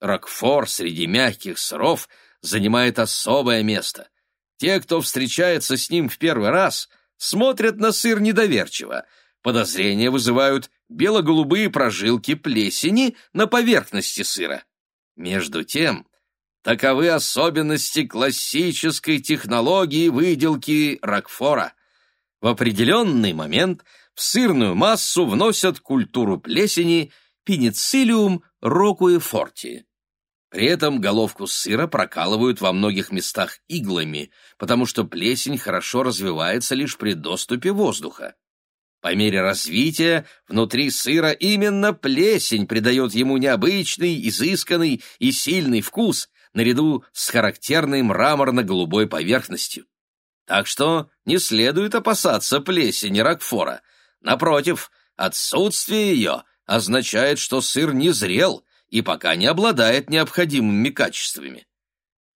Рокфор среди мягких сыров – занимает особое место. Те, кто встречается с ним в первый раз, смотрят на сыр недоверчиво. Подозрения вызывают бело-голубые прожилки плесени на поверхности сыра. Между тем, таковы особенности классической технологии выделки Рокфора. В определенный момент в сырную массу вносят культуру плесени пенициллиум рокуэфорти. При этом головку сыра прокалывают во многих местах иглами, потому что плесень хорошо развивается лишь при доступе воздуха. По мере развития внутри сыра именно плесень придает ему необычный, изысканный и сильный вкус, наряду с характерной мраморно-голубой поверхностью. Так что не следует опасаться плесени Рокфора. Напротив, отсутствие ее означает, что сыр не зрел – и пока не обладает необходимыми качествами.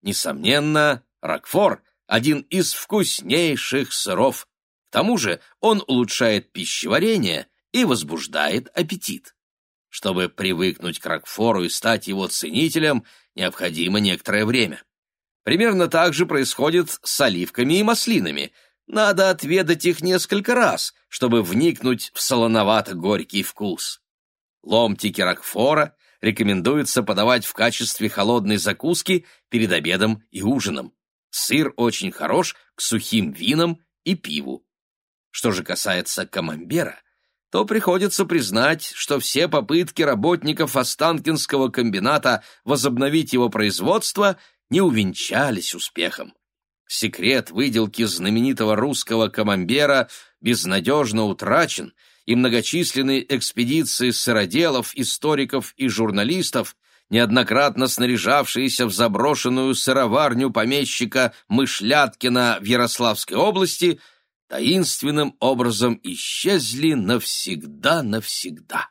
Несомненно, Рокфор – один из вкуснейших сыров. Тому же он улучшает пищеварение и возбуждает аппетит. Чтобы привыкнуть к Рокфору и стать его ценителем, необходимо некоторое время. Примерно так же происходит с оливками и маслинами. Надо отведать их несколько раз, чтобы вникнуть в солоновато-горький вкус. Ломтики Рокфора рекомендуется подавать в качестве холодной закуски перед обедом и ужином. Сыр очень хорош к сухим винам и пиву. Что же касается камамбера, то приходится признать, что все попытки работников Останкинского комбината возобновить его производство не увенчались успехом. Секрет выделки знаменитого русского камамбера безнадежно утрачен – и многочисленные экспедиции сыроделов, историков и журналистов, неоднократно снаряжавшиеся в заброшенную сыроварню помещика Мышляткина в Ярославской области, таинственным образом исчезли навсегда-навсегда.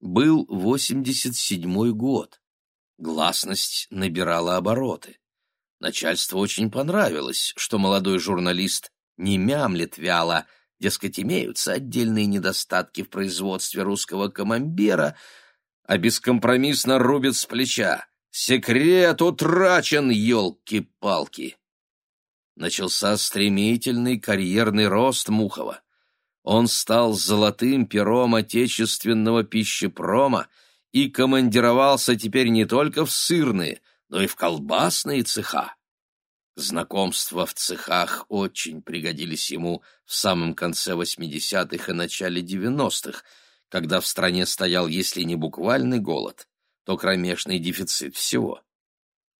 Был 87-й год. Гласность набирала обороты. Начальству очень понравилось, что молодой журналист не мямлет вяло, Дескать, имеются отдельные недостатки в производстве русского камамбера, а бескомпромиссно рубит с плеча. Секрет утрачен, елки-палки! Начался стремительный карьерный рост Мухова. Он стал золотым пером отечественного пищепрома и командировался теперь не только в сырные, но и в колбасные цеха. Знакомства в цехах очень пригодились ему в самом конце 80-х и начале 90-х, когда в стране стоял, если не буквальный голод, то кромешный дефицит всего.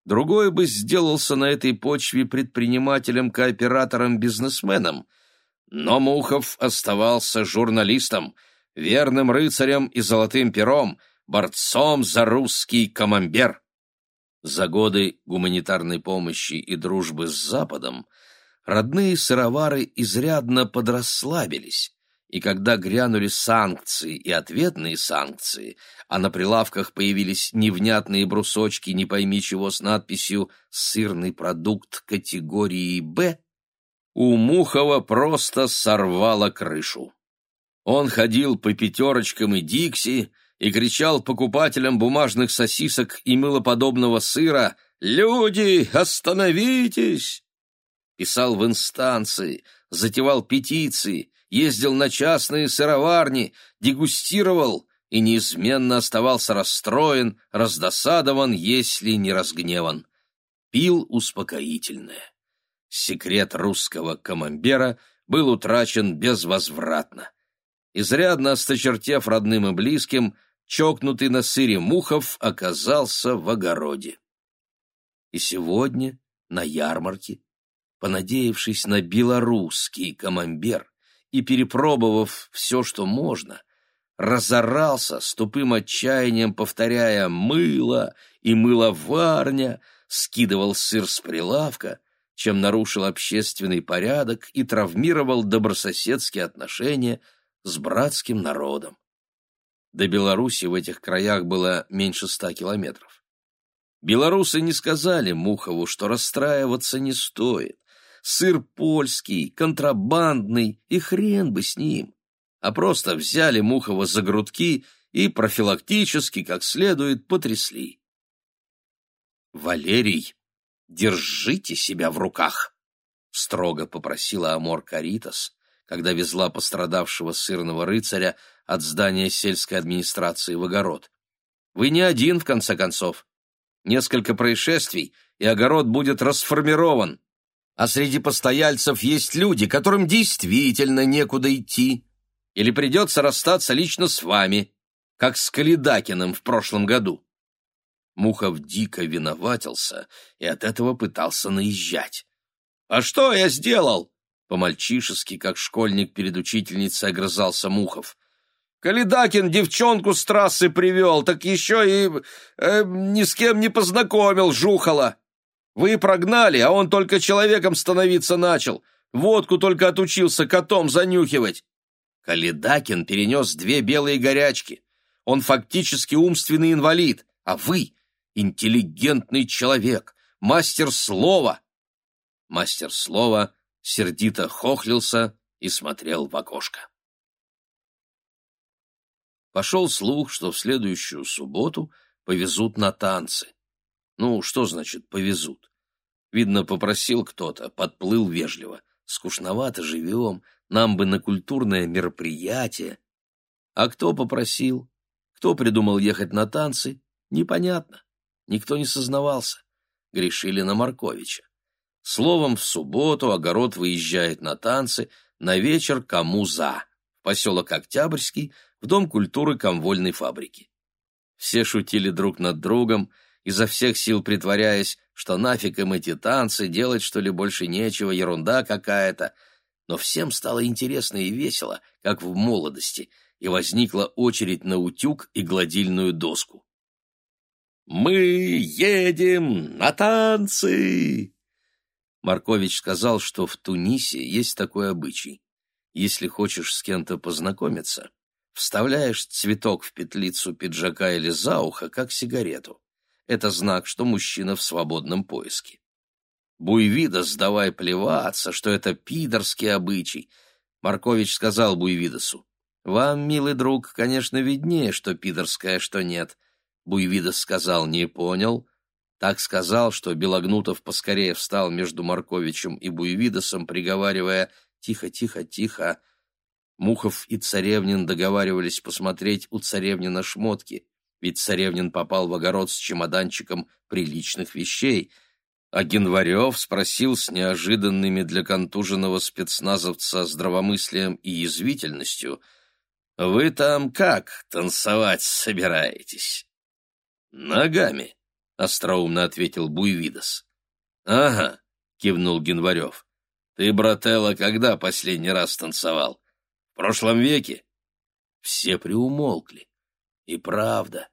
Другой бы сделался на этой почве предпринимателем, кооператором, бизнесменом, но Мухов оставался журналистом, верным рыцарем и золотым пером, борцом за русский камамбер. За годы гуманитарной помощи и дружбы с Западом родные сыровары изрядно подрасслабились, и когда грянули санкции и ответные санкции, а на прилавках появились невнятные брусочки не пойми чего с надписью «Сырный продукт категории «Б», у Мухова просто сорвало крышу. Он ходил по пятерочкам и Дикси и кричал покупателям бумажных сосисок и мылоподобного сыра «Люди, остановитесь!» Писал в инстанции, затевал петиции, ездил на частные сыроварни, дегустировал и неизменно оставался расстроен, раздосадован, если не разгневан. Пил успокоительное. Секрет русского камамбера был утрачен безвозвратно. Изрядно осточертев родным и близким, чокнутый на сыре Мухов оказался в огороде. И сегодня, на ярмарке, понадеявшись на белорусский камамбер, и, перепробовав все, что можно, разорался с тупым отчаянием, повторяя «мыло» и «мыловарня», скидывал сыр с прилавка, чем нарушил общественный порядок и травмировал добрососедские отношения с братским народом. До Беларуси в этих краях было меньше ста километров. Белорусы не сказали Мухову, что расстраиваться не стоит сыр польский, контрабандный, и хрен бы с ним. А просто взяли Мухова за грудки и профилактически, как следует, потрясли. «Валерий, держите себя в руках!» — строго попросила Амор Каритас, когда везла пострадавшего сырного рыцаря от здания сельской администрации в огород. «Вы не один, в конце концов. Несколько происшествий, и огород будет расформирован а среди постояльцев есть люди, которым действительно некуда идти, или придется расстаться лично с вами, как с Калидакиным в прошлом году. Мухов дико виноватился и от этого пытался наезжать. «А что я сделал?» По-мальчишески, как школьник перед учительницей, огрызался Мухов. «Калидакин девчонку с трассы привел, так еще и э, ни с кем не познакомил, жухала!» Вы прогнали, а он только человеком становиться начал. Водку только отучился котом занюхивать. Каледакин перенес две белые горячки. Он фактически умственный инвалид, а вы — интеллигентный человек, мастер слова. Мастер слова сердито хохлился и смотрел в окошко. Пошел слух, что в следующую субботу повезут на танцы. Ну, что значит «повезут»? Видно, попросил кто-то, подплыл вежливо. Скучновато живем, нам бы на культурное мероприятие. А кто попросил? Кто придумал ехать на танцы? Непонятно. Никто не сознавался. Грешили на Марковича. Словом, в субботу огород выезжает на танцы, на вечер кому за, в поселок Октябрьский, в Дом культуры комвольной фабрики. Все шутили друг над другом, изо всех сил притворяясь, что нафиг им эти танцы, делать что ли больше нечего, ерунда какая-то. Но всем стало интересно и весело, как в молодости, и возникла очередь на утюг и гладильную доску. «Мы едем на танцы!» Маркович сказал, что в Тунисе есть такой обычай. Если хочешь с кем-то познакомиться, вставляешь цветок в петлицу пиджака или за ухо, как сигарету это знак, что мужчина в свободном поиске. Буйвидос давай плеваться, что это пидорский обычай. Маркович сказал Буйвидосу. Вам, милый друг, конечно, виднее, что пидорское, что нет. Буйвидос сказал, не понял. Так сказал, что Белогнутов поскорее встал между Марковичем и Буйвидосом, приговаривая «Тихо, тихо, тихо». Мухов и Царевнин договаривались посмотреть у Царевнина шмотки ведь Царевнин попал в огород с чемоданчиком приличных вещей, а Генварев спросил с неожиданными для контуженного спецназовца здравомыслием и язвительностью, «Вы там как танцевать собираетесь?» «Ногами», — остроумно ответил Буйвидос. «Ага», — кивнул Генварев. «Ты, брателло, когда последний раз танцевал? В прошлом веке?» Все приумолкли. И правда,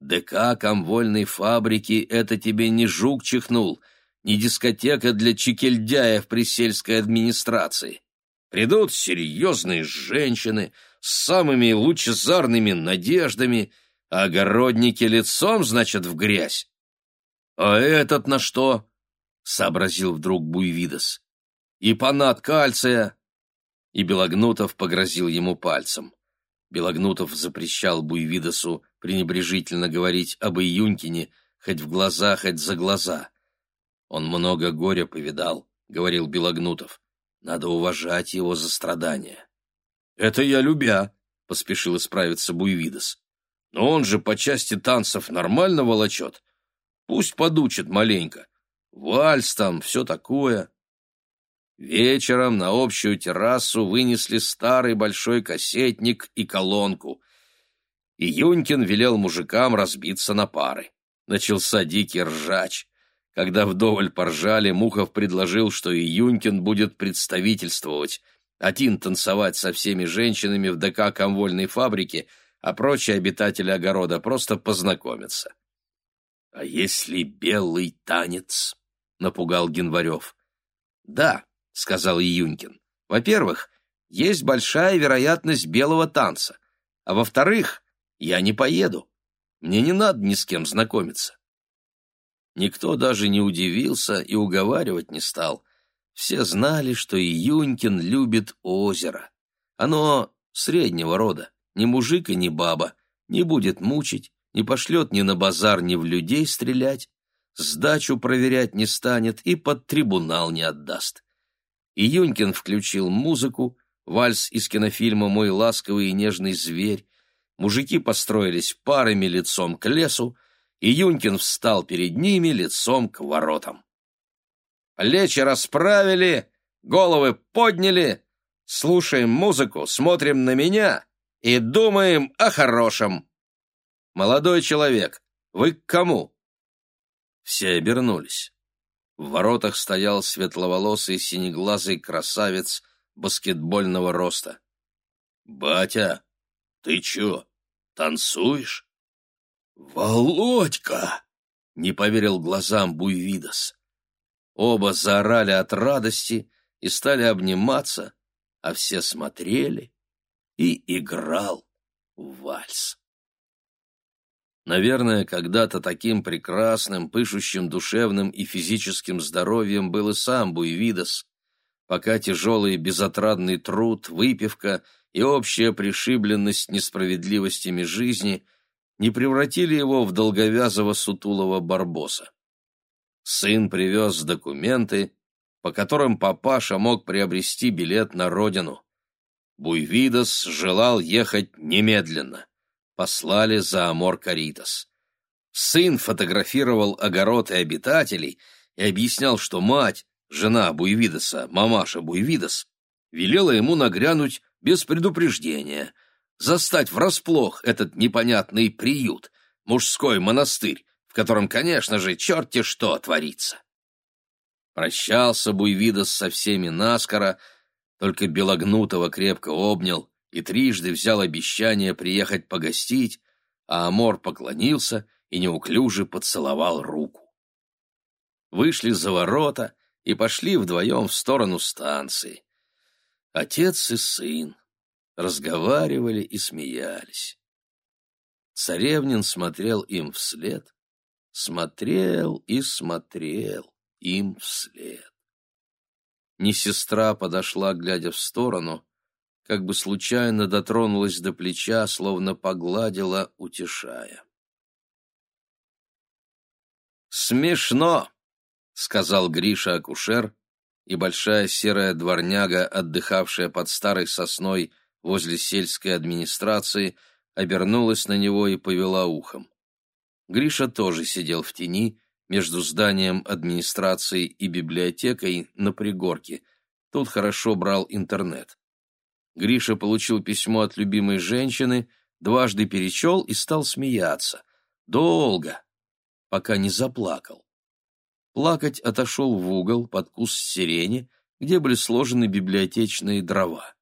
ДК комвольной фабрики — это тебе не жук чихнул — не дискотека для чекельдяев при сельской администрации. Придут серьезные женщины с самыми лучезарными надеждами, а огородники лицом, значит, в грязь. «А этот на что?» — сообразил вдруг Буйвидос. «И панат кальция!» И Белогнутов погрозил ему пальцем. Белогнутов запрещал Буйвидосу пренебрежительно говорить об Июнькине, хоть в глаза, хоть за глаза. Он много горя повидал, — говорил Белогнутов. Надо уважать его за страдания. — Это я любя, — поспешил исправиться Буйвидос. Но он же по части танцев нормально волочет. Пусть подучит маленько. Вальс там, все такое. Вечером на общую террасу вынесли старый большой кассетник и колонку. И Юнькин велел мужикам разбиться на пары. Начался дикий ржач. Когда вдоволь поржали, Мухов предложил, что и Юнькин будет представительствовать, один танцевать со всеми женщинами в ДК комвольной фабрики, а прочие обитатели огорода просто познакомиться. — А если белый танец? — напугал Генварев. — Да, — сказал Июнькин. — Во-первых, есть большая вероятность белого танца, а во-вторых, я не поеду. Мне не надо ни с кем знакомиться. Никто даже не удивился и уговаривать не стал. Все знали, что Июнькин любит озеро. Оно среднего рода, ни мужик и ни баба, не будет мучить, не пошлет ни на базар, ни в людей стрелять, сдачу проверять не станет и под трибунал не отдаст. Июнькин включил музыку, вальс из кинофильма «Мой ласковый и нежный зверь», мужики построились парами лицом к лесу, и Юнькин встал перед ними лицом к воротам. Плечи расправили, головы подняли, слушаем музыку, смотрим на меня и думаем о хорошем. Молодой человек, вы к кому? Все обернулись. В воротах стоял светловолосый синеглазый красавец баскетбольного роста. «Батя, ты чё, танцуешь?» «Володька!» — не поверил глазам Буйвидос. Оба заорали от радости и стали обниматься, а все смотрели, и играл вальс. Наверное, когда-то таким прекрасным, пышущим душевным и физическим здоровьем был и сам Буйвидос, пока тяжелый безотрадный труд, выпивка и общая пришибленность несправедливостями жизни — не превратили его в долговязого сутулого барбоса. Сын привез документы, по которым папаша мог приобрести билет на родину. Буйвидос желал ехать немедленно. Послали за Амор Каритас. Сын фотографировал огород и обитателей и объяснял, что мать, жена Буйвидоса, мамаша Буйвидос, велела ему нагрянуть без предупреждения — застать врасплох этот непонятный приют, мужской монастырь, в котором, конечно же, черти что творится. Прощался Буйвидос со всеми наскоро, только Белогнутого крепко обнял и трижды взял обещание приехать погостить, а Амор поклонился и неуклюже поцеловал руку. Вышли за ворота и пошли вдвоем в сторону станции. Отец и сын разговаривали и смеялись. Царевнин смотрел им вслед, смотрел и смотрел им вслед. Не сестра подошла, глядя в сторону, как бы случайно дотронулась до плеча, словно погладила, утешая. «Смешно!» — сказал Гриша-акушер, и большая серая дворняга, отдыхавшая под старой сосной, — возле сельской администрации, обернулась на него и повела ухом. Гриша тоже сидел в тени, между зданием администрации и библиотекой на пригорке. Тут хорошо брал интернет. Гриша получил письмо от любимой женщины, дважды перечел и стал смеяться. Долго, пока не заплакал. Плакать отошел в угол под куст сирени, где были сложены библиотечные дрова.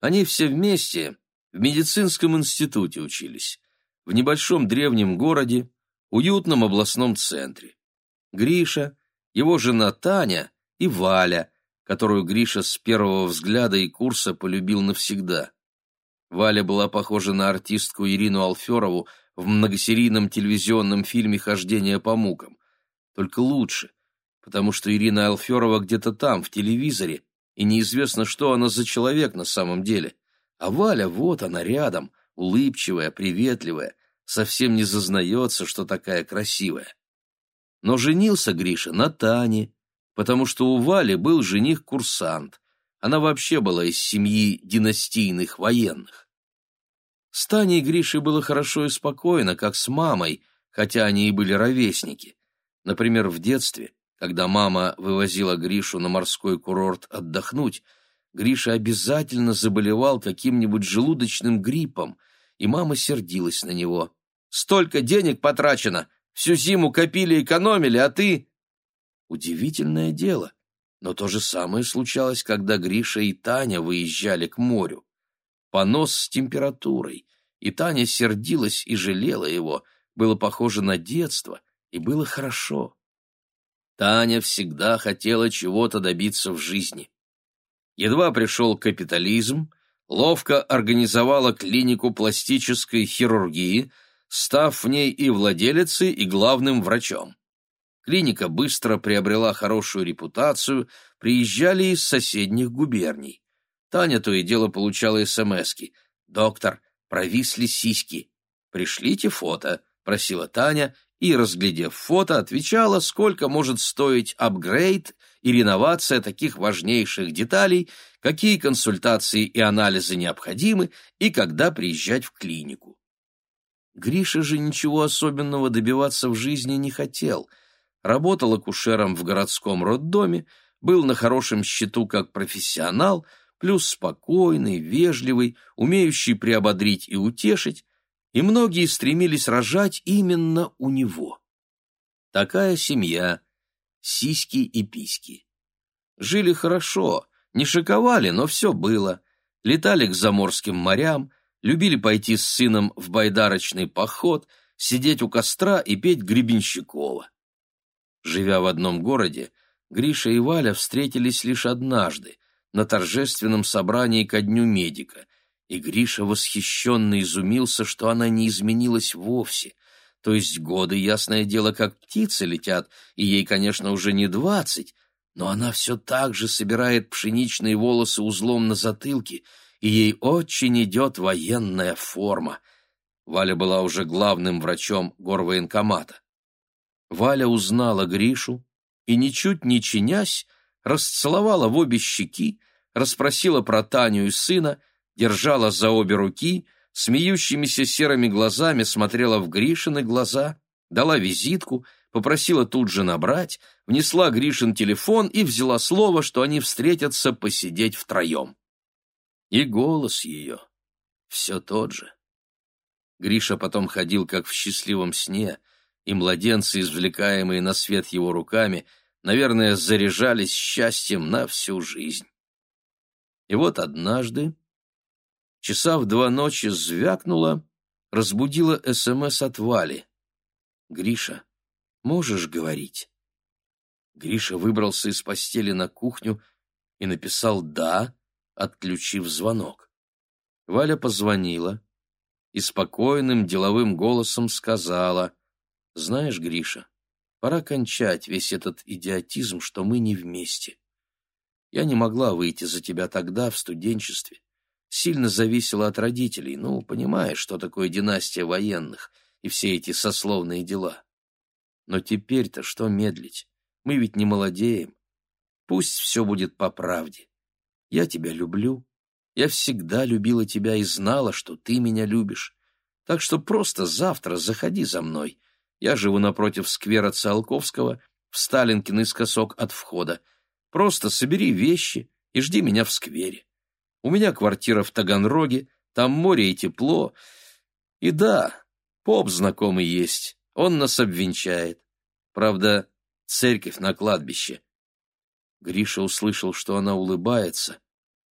Они все вместе в медицинском институте учились, в небольшом древнем городе, уютном областном центре. Гриша, его жена Таня и Валя, которую Гриша с первого взгляда и курса полюбил навсегда. Валя была похожа на артистку Ирину Алферову в многосерийном телевизионном фильме «Хождение по мукам». Только лучше, потому что Ирина Алферова где-то там, в телевизоре, и неизвестно, что она за человек на самом деле. А Валя, вот она рядом, улыбчивая, приветливая, совсем не зазнается, что такая красивая. Но женился Гриша на Тане, потому что у Вали был жених-курсант. Она вообще была из семьи династийных военных. С Таней Грише было хорошо и спокойно, как с мамой, хотя они и были ровесники. Например, в детстве, когда мама вывозила Гришу на морской курорт отдохнуть, Гриша обязательно заболевал каким-нибудь желудочным гриппом, и мама сердилась на него. «Столько денег потрачено! Всю зиму копили, экономили, а ты...» Удивительное дело, но то же самое случалось, когда Гриша и Таня выезжали к морю. Понос с температурой, и Таня сердилась и жалела его, было похоже на детство, и было хорошо. Таня всегда хотела чего-то добиться в жизни. Едва пришел капитализм, ловко организовала клинику пластической хирургии, став в ней и владелицей, и главным врачом. Клиника быстро приобрела хорошую репутацию, приезжали из соседних губерний. Таня то и дело получала СМСки. «Доктор, провисли сиськи. Пришлите фото», — просила Таня, и, разглядев фото, отвечала, сколько может стоить апгрейд и реновация таких важнейших деталей, какие консультации и анализы необходимы и когда приезжать в клинику. Гриша же ничего особенного добиваться в жизни не хотел. Работал акушером в городском роддоме, был на хорошем счету как профессионал, плюс спокойный, вежливый, умеющий приободрить и утешить, и многие стремились рожать именно у него. Такая семья, сиськи и письки. Жили хорошо, не шиковали, но все было. Летали к заморским морям, любили пойти с сыном в байдарочный поход, сидеть у костра и петь Гребенщикова. Живя в одном городе, Гриша и Валя встретились лишь однажды, на торжественном собрании ко дню медика — и Гриша восхищенно изумился, что она не изменилась вовсе. То есть годы, ясное дело, как птицы летят, и ей, конечно, уже не двадцать, но она все так же собирает пшеничные волосы узлом на затылке, и ей очень идет военная форма. Валя была уже главным врачом горвоенкомата. Валя узнала Гришу и, ничуть не чинясь, расцеловала в обе щеки, расспросила про Таню и сына, держала за обе руки, смеющимися серыми глазами смотрела в Гришины глаза, дала визитку, попросила тут же набрать, внесла Гришин телефон и взяла слово, что они встретятся посидеть втроем. И голос ее все тот же. Гриша потом ходил, как в счастливом сне, и младенцы, извлекаемые на свет его руками, наверное, заряжались счастьем на всю жизнь. И вот однажды Часа в два ночи звякнула, разбудила СМС от Вали. «Гриша, можешь говорить?» Гриша выбрался из постели на кухню и написал «да», отключив звонок. Валя позвонила и спокойным деловым голосом сказала «Знаешь, Гриша, пора кончать весь этот идиотизм, что мы не вместе. Я не могла выйти за тебя тогда, в студенчестве сильно зависело от родителей, ну, понимаешь, что такое династия военных и все эти сословные дела. Но теперь-то что медлить? Мы ведь не молодеем. Пусть все будет по правде. Я тебя люблю. Я всегда любила тебя и знала, что ты меня любишь. Так что просто завтра заходи за мной. Я живу напротив сквера Циолковского, в Сталинке наискосок от входа. Просто собери вещи и жди меня в сквере. У меня квартира в Таганроге, там море и тепло. И да, поп знакомый есть, он нас обвенчает. Правда, церковь на кладбище. Гриша услышал, что она улыбается,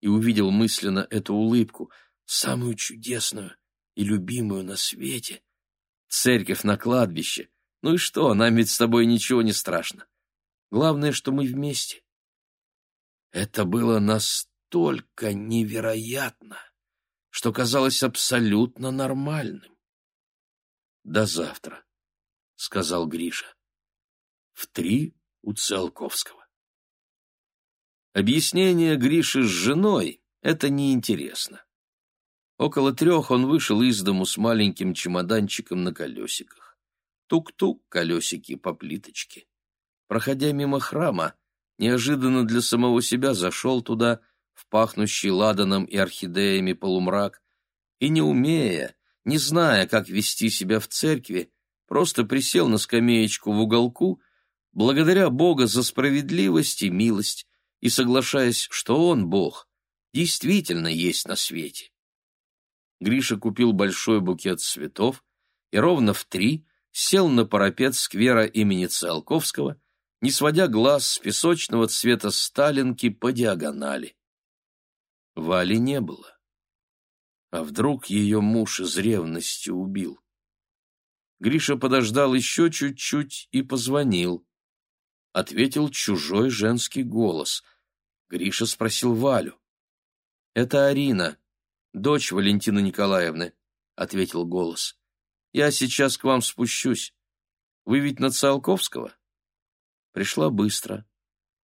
и увидел мысленно эту улыбку, самую чудесную и любимую на свете. Церковь на кладбище. Ну и что, нам ведь с тобой ничего не страшно. Главное, что мы вместе. Это было настолько невероятно, что казалось абсолютно нормальным. «До завтра», — сказал Гриша. «В три у Циолковского». Объяснение Гриши с женой — это неинтересно. Около трех он вышел из дому с маленьким чемоданчиком на колесиках. Тук-тук колесики по плиточке. Проходя мимо храма, неожиданно для самого себя зашел туда, в пахнущий ладаном и орхидеями полумрак, и, не умея, не зная, как вести себя в церкви, просто присел на скамеечку в уголку, благодаря Бога за справедливость и милость, и соглашаясь, что Он, Бог, действительно есть на свете. Гриша купил большой букет цветов и ровно в три сел на парапет сквера имени Циолковского, не сводя глаз с песочного цвета сталинки по диагонали. Вали не было. А вдруг ее муж из ревности убил? Гриша подождал еще чуть-чуть и позвонил. Ответил чужой женский голос. Гриша спросил Валю. «Это Арина, дочь Валентины Николаевны», — ответил голос. «Я сейчас к вам спущусь. Вы ведь на Циолковского?» Пришла быстро.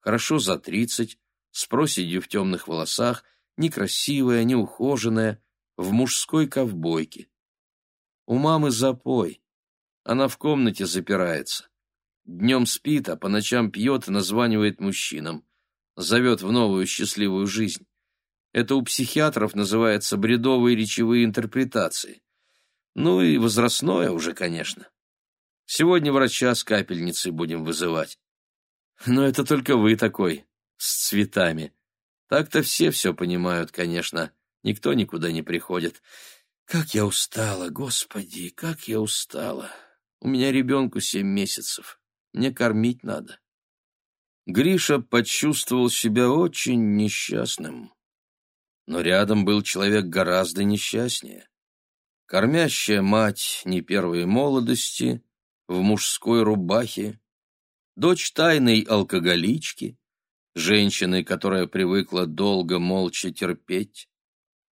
Хорошо за тридцать, с проседью в темных волосах, некрасивая, неухоженная, в мужской ковбойке. У мамы запой. Она в комнате запирается. Днем спит, а по ночам пьет и названивает мужчинам зовет в новую счастливую жизнь. Это у психиатров называется бредовые речевые интерпретации. Ну и возрастное уже, конечно. Сегодня врача с капельницей будем вызывать. Но это только вы такой, с цветами. Так-то все все понимают, конечно. Никто никуда не приходит. Как я устала, господи, как я устала. У меня ребенку семь месяцев. Мне кормить надо. Гриша почувствовал себя очень несчастным. Но рядом был человек гораздо несчастнее. Кормящая мать не первой молодости, в мужской рубахе, дочь тайной алкоголички, женщины, которая привыкла долго молча терпеть,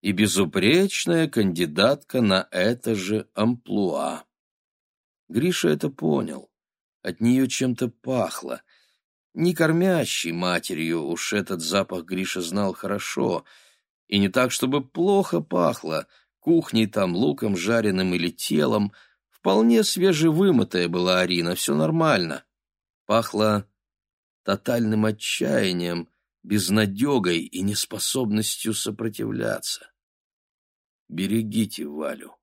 и безупречная кандидатка на это же амплуа. Гриша это понял. От нее чем-то пахло — не кормящей матерью, уж этот запах Гриша знал хорошо, и не так, чтобы плохо пахло, кухней там, луком жареным или телом, вполне свежевымытая была Арина, все нормально. Пахло тотальным отчаянием, безнадегой и неспособностью сопротивляться. «Берегите Валю».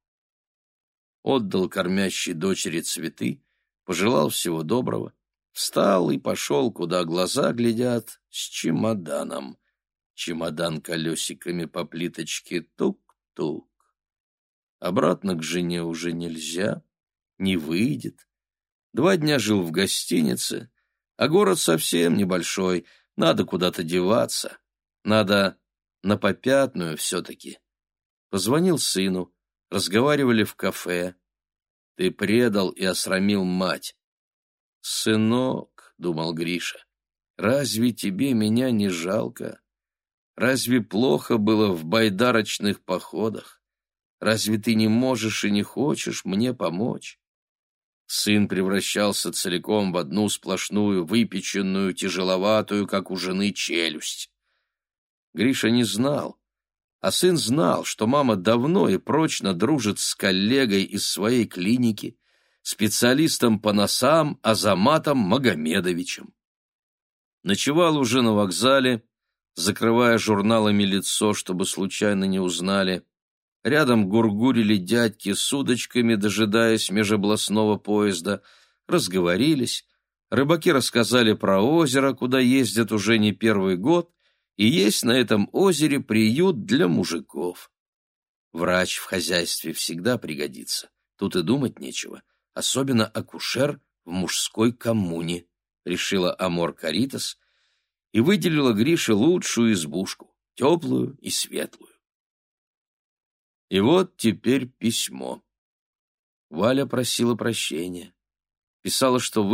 Отдал кормящей дочери цветы, пожелал всего доброго, Встал и пошел, куда глаза глядят, с чемоданом. Чемодан колесиками по плиточке тук-тук. Обратно к жене уже нельзя, не выйдет. Два дня жил в гостинице, а город совсем небольшой, надо куда-то деваться, надо на попятную все-таки. Позвонил сыну, разговаривали в кафе. Ты предал и осрамил мать. «Сынок», — думал Гриша, — «разве тебе меня не жалко? Разве плохо было в байдарочных походах? Разве ты не можешь и не хочешь мне помочь?» Сын превращался целиком в одну сплошную, выпеченную, тяжеловатую, как у жены, челюсть. Гриша не знал, а сын знал, что мама давно и прочно дружит с коллегой из своей клиники, специалистом по носам Азаматом Магомедовичем. Ночевал уже на вокзале, закрывая журналами лицо, чтобы случайно не узнали. Рядом гургурили дядьки с удочками, дожидаясь межобластного поезда, разговорились. Рыбаки рассказали про озеро, куда ездят уже не первый год, и есть на этом озере приют для мужиков. Врач в хозяйстве всегда пригодится, тут и думать нечего, особенно акушер в мужской коммуне, решила Амор Каритас и выделила Грише лучшую избушку, теплую и светлую. И вот теперь письмо. Валя просила прощения. Писала, что вы